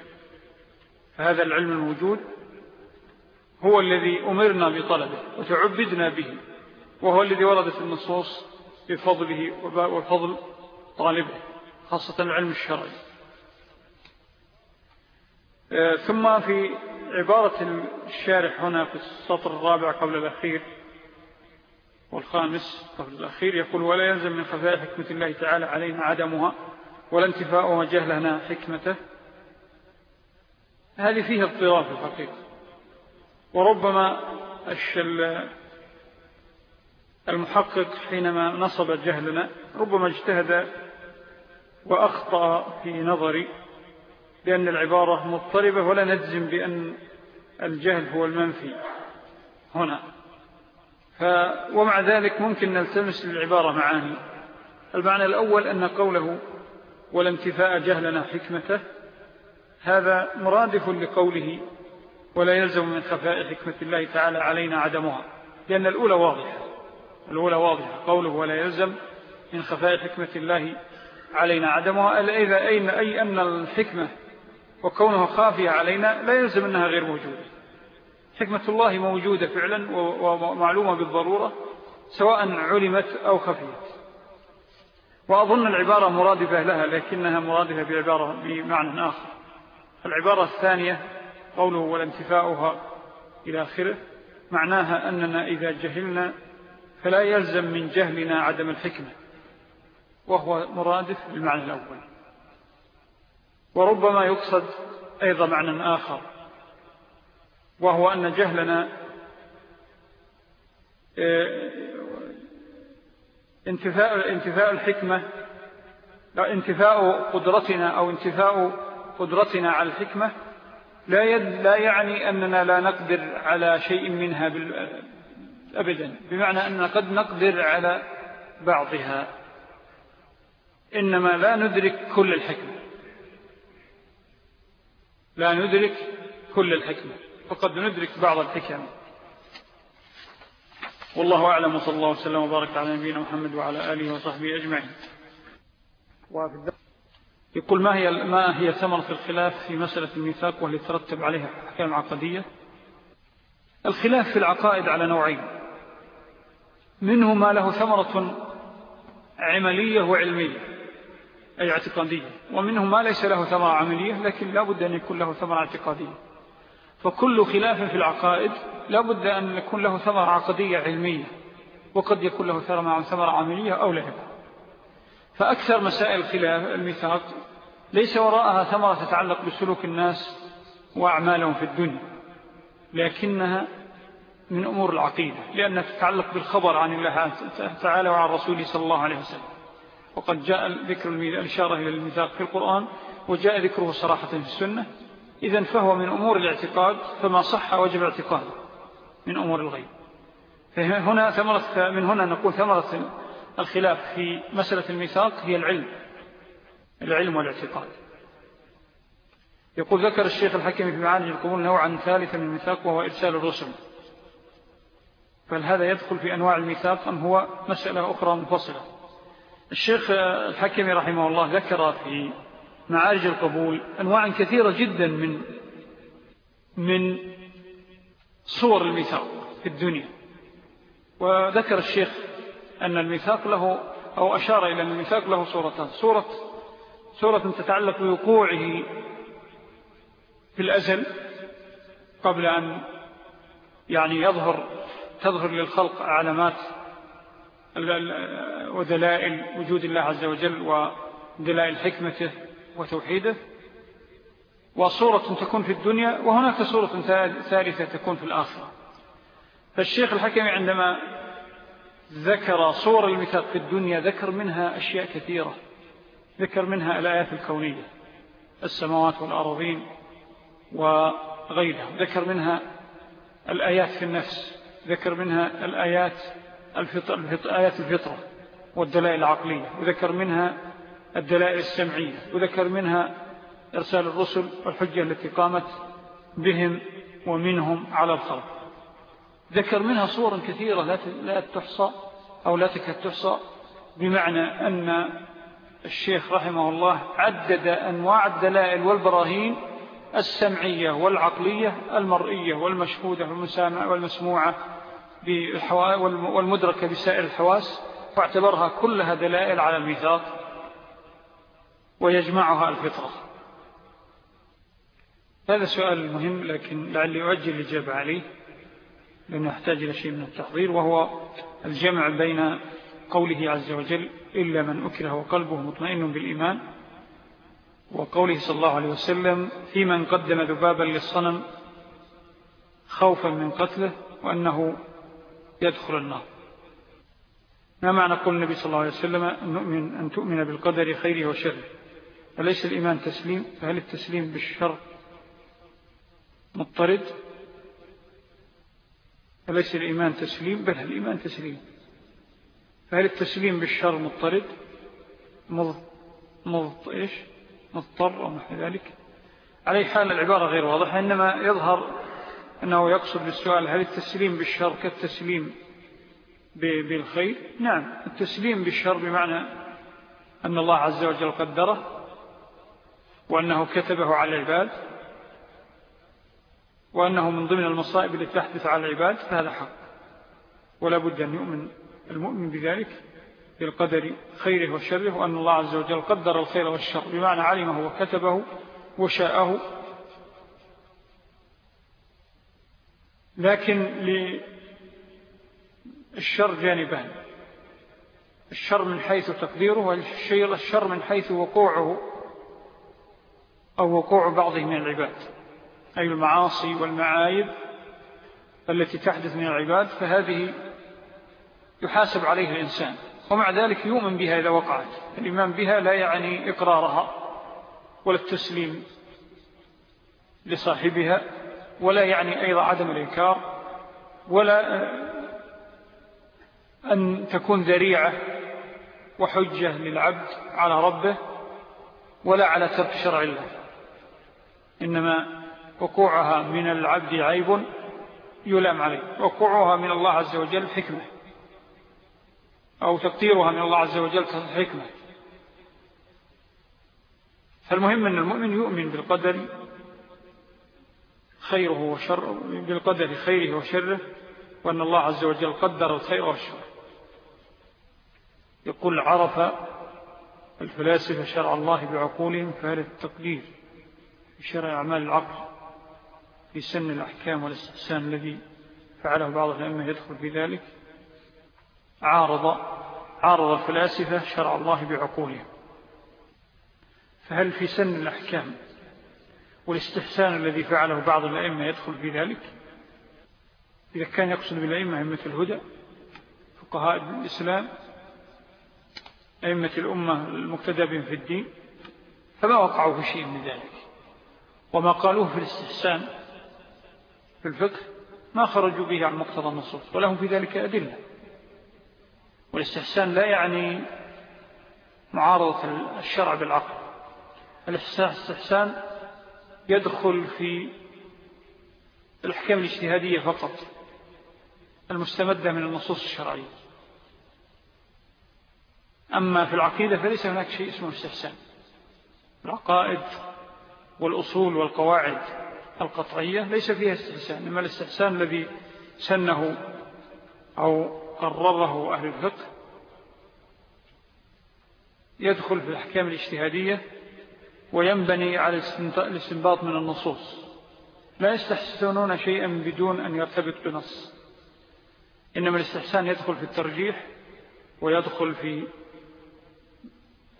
A: فهذا العلم الموجود هو الذي أمرنا بطلبه وتعبدنا به وهو الذي وردت النصوص بفضله وفضل طالبه خاصة العلم الشرعي. آه، ثم في عبارة الشارح هنا في السطر الرابع قبل الأخير والخامس قبل الأخير يقول ولا يلزم من خفاء حكمة الله تعالى علينا عدمها ولا انتفاء وجهلنا حكمته. هذه فيها اضطراب الحقيقة. وربما المحقق حينما نصب جهلنا ربما اجتهد وأخطأ في نظري لأن العبارة مضطربة ولا نجزم بأن الجهل هو المنفي هنا. ف ومع ذلك ممكن نلتمس للعبارة معاني المعنى الأول أن قوله ولا انتفاء جهلنا حكمته هذا مرادف لقوله ولا يلزم من خفاء حكمة الله تعالى علينا عدمها لأن الأولى واضحة. الأولى واضحة. قوله ولا يلزم من خفاء حكمة الله علينا عدمها أي, أي أن الحكمة وكونها خافية علينا لا يلزم أنها غير موجودة. حكمة الله موجودة فعلا ومعلومة بالضرورة سواء علمت أو خفيت. وأظن العبارة مرادفة لها لكنها مرادفة بعبارة بمعنى آخر. العبارة الثانية قوله والانتفاؤها إلى آخره معناها أننا إذا جهلنا فلا يلزم من جهلنا عدم الحكمة وهو مرادف بالمعنى الأول. وربما يقصد أيضا معنى آخر. وهو أن جهلنا آه، انتفاء, انتفاء الحكمة انتفاء قدرتنا أو انتفاء قدرتنا على الحكمة لا, لا يعني أننا لا نقدر على شيء منها أبدا. بمعنى أننا قد نقدر على بعضها. إنما لا ندرك كل الحكمة. لا ندرك كل الحكمة. فقد ندرك بعض الحكم. والله أعلم وصلى الله وسلم وبارك على نبينا محمد وعلى آله وصحبه أجمعين. يقول ما هي, ما هي ثمرة الخلاف في مسألة الميثاق واللي ترتب عليها أحكام عقدية؟ الخلاف في العقائد على نوعين. منه ما له ثمرة عملية وعلمية أي اعتقادية. ومنه ما ليس له ثمرة عملية لكن لا بد أن يكون له ثمرة اعتقادية. فكل خلاف في العقائد لا بد أن يكون له ثمرة عقدية علمية وقد يكون له ثمرة عملية أو لا. فأكثر مسائل خلاف الميثاق ليس وراءها ثمرة تتعلق بسلوك الناس وأعمالهم في الدنيا لكنها من أمور العقيدة لأنها تتعلق بالخبر عن الله تعالى وعن رسوله صلى الله عليه وسلم. وقد جاء ذكر الإشارة إلى الميثاق في القرآن وجاء ذكره صراحة في السنة. إذن فهو من أمور الاعتقاد فما صح وجب اعتقاد من أمور الغيب. فهنا ثمرة من هنا نقول ثمرة الخلاف في مسألة الميثاق هي العلم العلم والاعتقاد. يقول ذكر الشيخ الحكم في معاني القبول نوعا ثالثا من الميثاق وهو إرسال الرسل. فهل هذا يدخل في أنواع الميثاق أم هو مسألة أخرى منفصلة؟ الشيخ الحكم رحمه الله ذكر في معارج القبول أنواع كثيرة جدا من من صور الميثاق في الدنيا. وذكر الشيخ أن الميثاق له أو أشار إلى أن الميثاق له صورتان. صورة, صورة تتعلق بوقوعه في الأزل قبل أن يعني يظهر تظهر للخلق علامات ودلائل وجود الله عز وجل ودلائل حكمته. وتوحيده وصورة تكون في الدنيا وهناك صورة ثالثة تكون في الآخرة. فالشيخ الحكمي عندما ذكر صور المثال في الدنيا ذكر منها أشياء كثيرة. ذكر منها الآيات الكونية السماوات والأرضين وغيرها. ذكر منها الآيات في النفس. ذكر منها الآيات الفطر آيات الفطرة والدلائل العقلية. وذكر منها الدلائل السمعية. وذكر منها إرسال الرسل والحجة التي قامت بهم ومنهم على الخلق. ذكر منها صورا كثيرة لا تحصى أو لا تكاد تحصى بمعنى أن الشيخ رحمه الله عدد أنواع الدلائل والبراهين السمعية والعقلية المرئية والمشهودة والمسموعة والمدركة بسائر الحواس واعتبرها كلها دلائل على الميثاق. ويجمعها الفطرة هذا سؤال مهم لكن لعلي أؤجل الإجابة عليه لأنه يحتاج إلى شيء من التحضير وهو الجمع بين قوله عز وجل إلا من أكره وقلبه مطمئن بالإيمان وقوله صلى الله عليه وسلم في من قدم ذبابا للصنم خوفا من قتله وأنه يدخل النار. ما معنى قول النبي صلى الله عليه وسلم أن, نؤمن أن تؤمن بالقدر خيره وشره وليس الإيمان تسليم فهل التسليم بالشر مضطرد؟ وليس الإيمان تسليم بل الإيمان تسليم؟ فهل التسليم بالشر مضطرد؟ مضط إيش؟ مضطر أو نحو ذلك؟ عليه حال العبارة غير واضحة إنما يظهر أنه يقصد بالسؤال هل التسليم بالشر كالتسليم بالخير؟ نعم التسليم بالشر بمعنى أن الله عز وجل قدره وأنه كتبه على العباد وأنه من ضمن المصائب التي تحدث على العباد فهذا حق. ولا بد أن يؤمن المؤمن بذلك بالقدر خيره وشره وأن الله عز وجل قدر الخير والشر. بمعنى علمه وكتبه وشاءه. لكن للشر جانبان. الشر من حيث تقديره والشر من حيث وقوعه. أو وقوع بعضه من العباد أي المعاصي والمعايب التي تحدث من العباد فهذه يحاسب عليها الإنسان. ومع ذلك يؤمن بها إذا وقعت. الإيمان بها لا يعني إقرارها ولا التسليم لصاحبها ولا يعني أيضا عدم الإنكار ولا أن تكون ذريعة وحجة للعبد على ربه ولا على ترك شرع الله. إنما وقوعها من العبد عيب يلام عليه وقوعها من الله عز وجل حكمة أو تقديرها من الله عز وجل حكمة. فالمهم أن المؤمن يؤمن بالقدر خيره وشر بالقدر خيره وشره وأن الله عز وجل قدر الخير والشر. يقول عرف الفلاسفة شرع الله بعقولهم فهل التقدير شرع أعمال العقل في سن الأحكام والاستحسان الذي فعله بعض الأئمة يدخل في ذلك عارض عارض فلاسفة شرع الله بعقولهم. فهل في سن الأحكام والاستحسان الذي فعله بعض الأئمة يدخل في ذلك؟ إذا كان يقصد بالأئمة أئمة الهدى فقهاء الإسلام أئمة الأمة المقتدى بهم في الدين فما وقعوا في شيء من ذلك؟ وما قالوه في الاستحسان في الفقه ما خرجوا به عن مقتضى النصوص ولهم في ذلك أدلة. والاستحسان لا يعني معارضة الشرع بالعقل. الاستحسان يدخل في الأحكام الاجتهادية فقط المستمدة من النصوص الشرعية. أما في العقيدة فليس هناك شيء اسمه استحسان. العقائد والأصول والقواعد القطعية ليس فيها استحسان إما الاستحسان الذي سنه أو قرره أهل الفقه يدخل في الأحكام الاجتهادية وينبني على الاستنباط من النصوص. لا يستحسنون شيئا بدون أن يرتبط بنص. إنما الاستحسان يدخل في الترجيح ويدخل في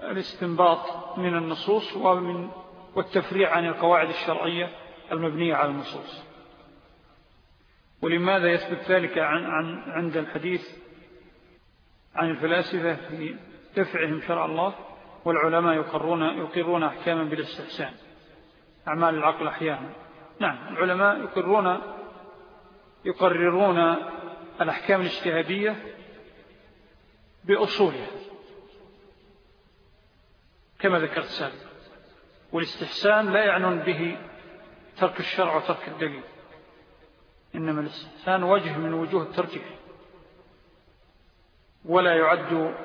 A: الاستنباط من النصوص ومن والتفريع عن القواعد الشرعية المبنية على النصوص. ولماذا يثبت ذلك عن عن عند الحديث عن الفلاسفة في دفعهم شرع الله والعلماء يقرون, يقرون أحكاما بالاستحسان؟ أعمال العقل أحيانا. نعم العلماء يقرون يقررون الأحكام الاجتهادية بأصولها كما ذكرت سابقا. والاستحسان لا يعنون به ترك الشرع وترك الدليل. إنما الاستحسان وجه من وجوه الترجيح. ولا يعد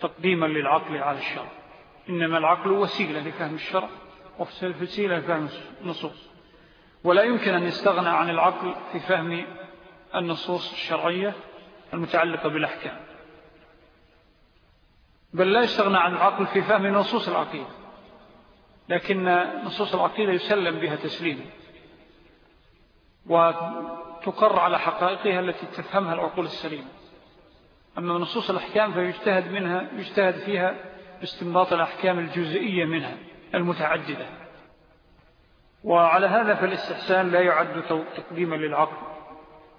A: تقديما للعقل على الشرع. إنما العقل وسيلة لفهم الشرع وسيلة لفهم النصوص. ولا يمكن أن يستغنى عن العقل في فهم النصوص الشرعية المتعلقة بالأحكام. بل لا يستغنى عن العقل في فهم نصوص العقيدة. لكن نصوص العقيدة يسلم بها تسليما. وتقر على حقائقها التي تفهمها العقول السليمة. أما نصوص الأحكام فيجتهد منها يجتهد فيها باستنباط الأحكام الجزئية منها المتعددة. وعلى هذا فالاستحسان لا يعد تقديما للعقل.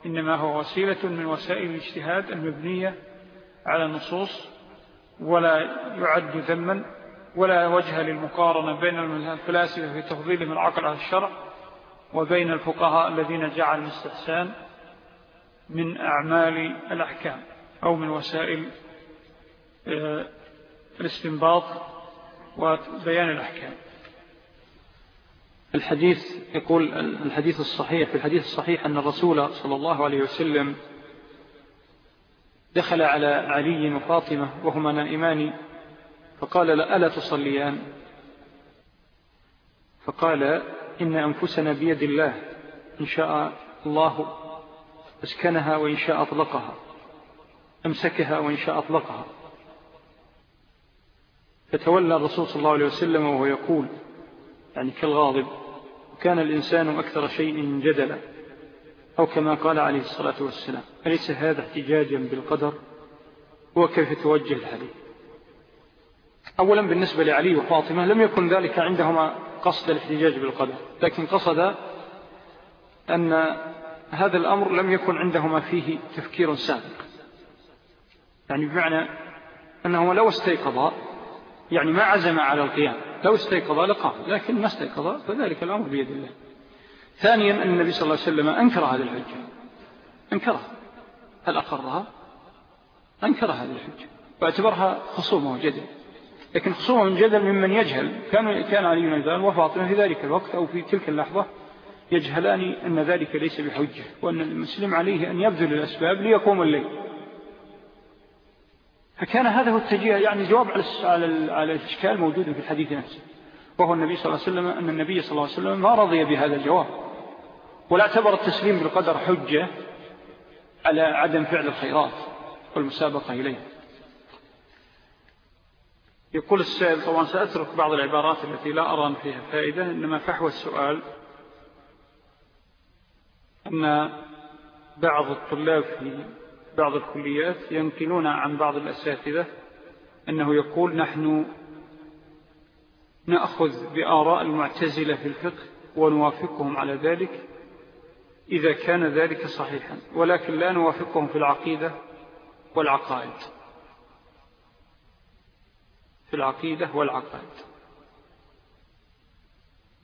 A: إنما هو وسيلة من وسائل الاجتهاد المبنية على النصوص ولا يعد ذما ولا وجه للمقارنة بين الفلاسفة في تفضيلهم العقل على الشرع وبين الفقهاء الذين جعل الاستحسان من أعمال الأحكام أو من وسائل آه، الاستنباط وبيان الأحكام.
D: الحديث يقول الحديث الصحيح في الحديث الصحيح أن الرسول صلى الله عليه وسلم دخل على علي وفاطمة وهما نائمان فقال لا ألا تصليان؟ فقال إن أنفسنا بيد الله إن شاء الله أسكنها وإن شاء أطلقها أمسكها وإن شاء أطلقها. فتولى الرسول صلى الله عليه وسلم وهو يقول يعني كالغاضب وكان الإنسان أكثر شيء جدلا أو كما قال عليه الصلاة والسلام أليس هذا احتجاجا بالقدر؟ وكيف توجه الحديث؟ أولا بالنسبة لعلي وفاطمة لم يكن ذلك عندهما قصد الاحتجاج بالقدر لكن قصد أن هذا الأمر لم يكن عندهما فيه تفكير سابق. يعني بمعنى أنهما لو استيقظا يعني ما عزم على القيام لو استيقظا لقام لكن ما استيقظا فذلك الأمر بيد الله. ثانيا أن النبي صلى الله عليه وسلم أنكر هذه الحجة. أنكرها. هل أقرها؟ أنكر هذه الحجة. واعتبرها خصومة وجدل. لكن خصومة من جدل ممن يجهل. كان, كان علي بن وفاطمة في ذلك الوقت أو في تلك اللحظة يجهلان أن ذلك ليس بحجة وأن المسلم عليه أن يبذل الأسباب ليقوم الليل. فكان هذا هو التجيه يعني جواب على على الإشكال موجود في الحديث نفسه. وهو النبي صلى الله عليه وسلم أن النبي صلى الله عليه وسلم ما رضي بهذا الجواب. ولا اعتبر التسليم بالقدر حجة على عدم فعل الخيرات والمسابقة إليه. يقول السائل طبعا سأترك بعض العبارات التي لا أرى فيها فائدة إنما فحوى السؤال
A: أن بعض الطلاب في بعض الكليات ينقلون عن بعض الأساتذة أنه يقول نحن نأخذ بآراء المعتزلة في الفقه ونوافقهم على ذلك إذا كان ذلك صحيحا ولكن لا نوافقهم في العقيدة والعقائد. في العقيدة والعقائد.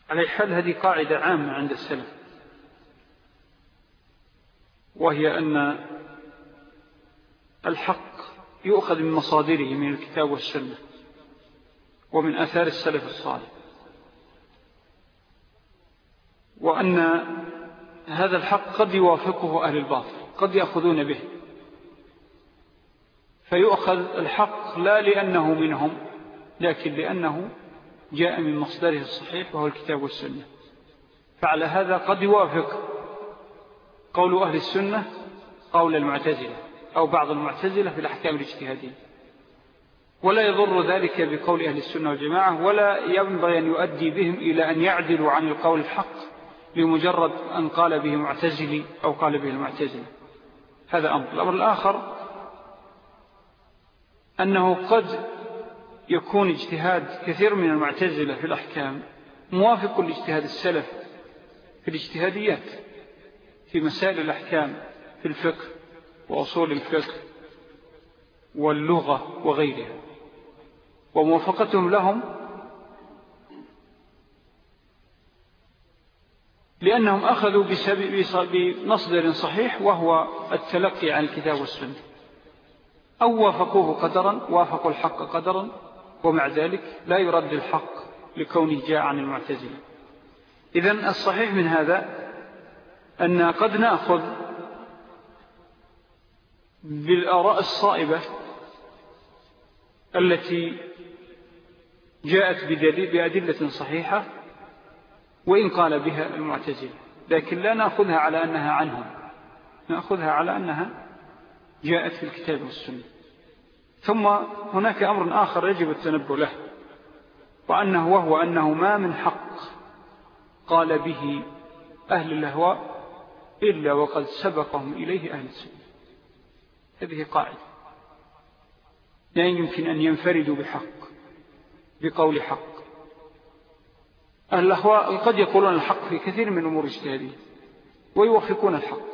A: على حال هذه قاعدة عامة عند السلف وهي أن الحق يؤخذ من مصادره من الكتاب والسنة ومن أثار السلف الصالح. وأن هذا الحق قد يوافقه أهل الباطل قد يأخذون به. فيؤخذ الحق لا لأنه منهم لكن لأنه جاء من مصدره الصحيح وهو الكتاب والسنة. فعلى هذا قد يوافق قول أهل السنة قول المعتزلة أو بعض المعتزلة في الأحكام الاجتهادية. ولا يضر ذلك بقول أهل السنة والجماعة ولا ينبغي أن يؤدي بهم إلى أن يعدلوا عن القول الحق لمجرد أن قال به معتزلي أو قال به المعتزلي هذا أمر. الأمر الآخر أنه قد يكون اجتهاد كثير من المعتزلة في الأحكام موافق لاجتهاد السلف في الاجتهاديات في مسائل الأحكام في الفقه وأصول الفقه واللغة وغيرها. وموافقتهم لهم لأنهم أخذوا بمصدر صحيح وهو التلقي عن الكتاب والسنة. أو وافقوه قدرا وافقوا الحق قدرا ومع ذلك لا يرد الحق لكونه جاء عن المعتزلة. إذن الصحيح من هذا أن قد نأخذ بالآراء الصائبة التي جاءت بأدلة صحيحة وإن قال بها المعتزلة. لكن لا نأخذها على أنها عنهم. نأخذها على أنها جاءت في الكتاب والسنة. ثم هناك أمر آخر يجب التنبه له وأنه وهو أنه ما من حق قال به أهل الأهواء إلا وقد سبقهم إليه أهل السنة. هذه قاعدة. لا يمكن أن ينفردوا بحق بقول حق. أهل الأهواء قد يقولون الحق في كثير من أمور اجتهادية ويوفقون الحق.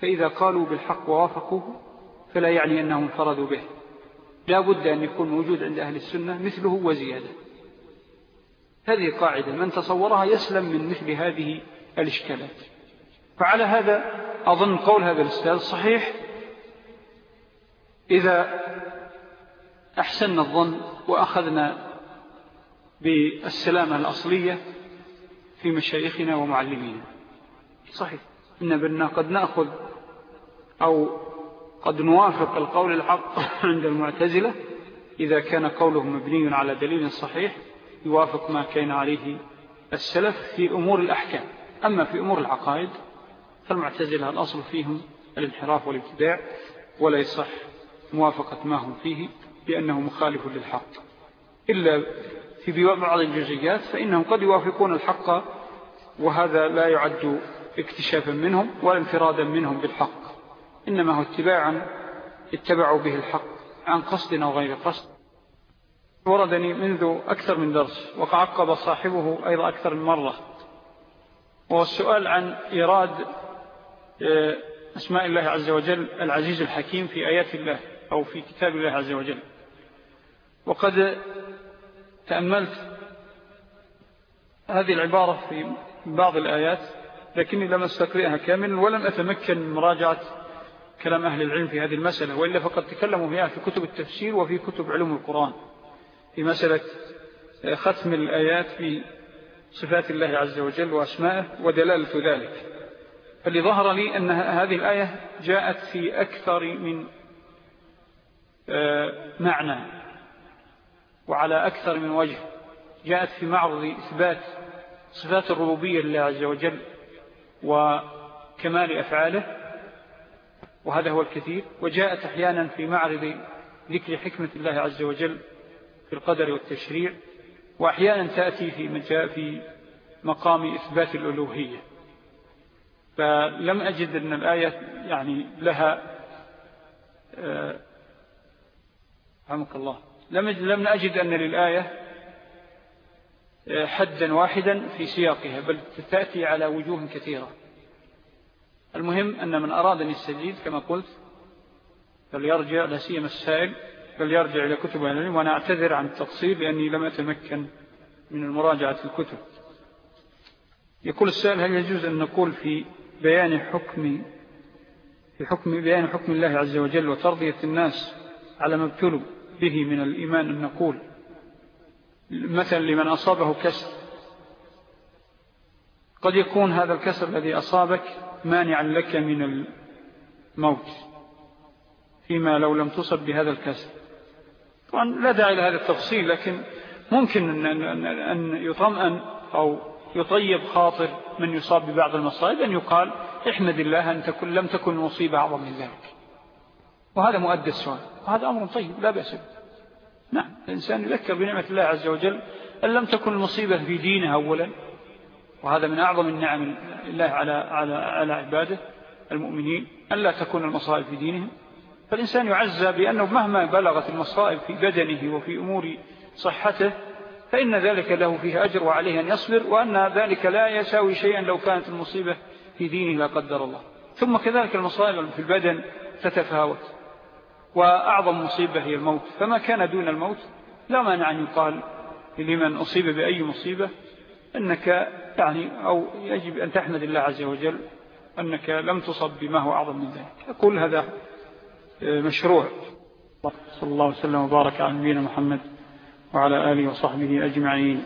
A: فإذا قالوا بالحق ووافقوه فلا يعني أنهم انفردوا به. لا بد أن يكون موجود عند أهل السنة مثله وزيادة. هذه قاعدة. من تصورها يسلم من مثل هذه الإشكالات. فعلى هذا أظن قول هذا الأستاذ صحيح. إذا أحسن الظن وأخذنا بالسلامة الأصلية في مشايخنا ومعلمين صحيح. إن بنا قد نأخذ أو قد نوافق القول الحق عند المعتزلة إذا كان قوله مبني على دليل صحيح يوافق ما كان عليه السلف في أمور الأحكام. أما في أمور العقائد فالمعتزلة الأصل فيهم الانحراف والابتداع ولا يصح موافقة ما هم فيه لأنه مخالف للحق. إلا في بعض الجزئيات فإنهم قد يوافقون الحق وهذا لا يعد اكتشافا منهم ولا انفرادا منهم بالحق. إنما هو اتباعا اتبعوا به الحق عن قصد أو غير قصد. وردني منذ أكثر من درس وقعقب صاحبه أيضا أكثر من مرة. وهو السؤال عن إيراد آه، أسماء الله عز وجل العزيز الحكيم في آيات الله أو في كتاب الله عز وجل. وقد تأملت هذه العبارة في بعض الآيات لكني لم أستقرئها كاملا ولم أتمكن من مراجعة كلام أهل العلم في هذه المسألة وإلا فقد تكلموا فيها في كتب التفسير وفي كتب علوم القرآن في مسألة ختم الآيات في صفات الله عز وجل وأسمائه ودلالة ذلك. فاللي ظهر لي أن هذه الآية جاءت في أكثر من آه، معنى وعلى أكثر من وجه. جاءت في معرض إثبات صفات الربوبية لله عز وجل وكمال أفعاله وهذا هو الكثير. وجاءت أحيانا في معرض ذكر حكمة الله عز وجل في القدر والتشريع وأحيانا تأتي في, في مقام إثبات الألوهية. فلم أجد أن الآية يعني لها رحمك الله. لم لم أجد أن للآية حدا واحدا في سياقها بل تأتي على وجوه كثيرة. المهم أن من أراد أن يستجيد كما قلت فليرجع لسيما السائل فليرجع إلى كتب العلم وأنا أعتذر عن التفصيل لأني لم أتمكن من المراجعة الكتب. يقول السائل هل يجوز أن نقول في بيان حكم في حكم بيان حكم الله عز وجل وترضية الناس على ما ابتلوا به من الإيمان أن نقول مثلا لمن أصابه كسر؟ قد يكون هذا الكسر الذي أصابك مانعا لك من الموت فيما لو لم تصب بهذا الكسر طبعا لا داعي لهذا التفصيل لكن ممكن أن يطمئن أو يطيب خاطر من يصاب ببعض المصائب أن يقال احمد الله أن تكون لم تكن مصيبة أعظم من ذلك. وهذا مؤدى السؤال. وهذا أمر طيب لا بأس نعم الإنسان يذكر بنعمة الله عز وجل أن لم تكن المصيبة في دينه أولا. وهذا من أعظم النعم الله على, على, على عباده المؤمنين أن لا تكون المصائب في دينهم. فالإنسان يعزى بأنه مهما بلغت المصائب في بدنه وفي أمور صحته فإن ذلك له فيه أجر وعليه أن يصبر وأن ذلك لا يساوي شيئا لو كانت المصيبة في دينه لا قدر الله. ثم كذلك المصائب في البدن تتفاوت. وأعظم مصيبة هي الموت. فما كان دون الموت لا مانع أن يقال لمن أصيب بأي مصيبة. أنك يعني أو يجب أن تحمد الله عز وجل أنك لم تصب بما هو أعظم من ذلك. أقول هذا مشروع. صلى الله وسلم وبارك على نبينا محمد وعلى آله وصحبه أجمعين.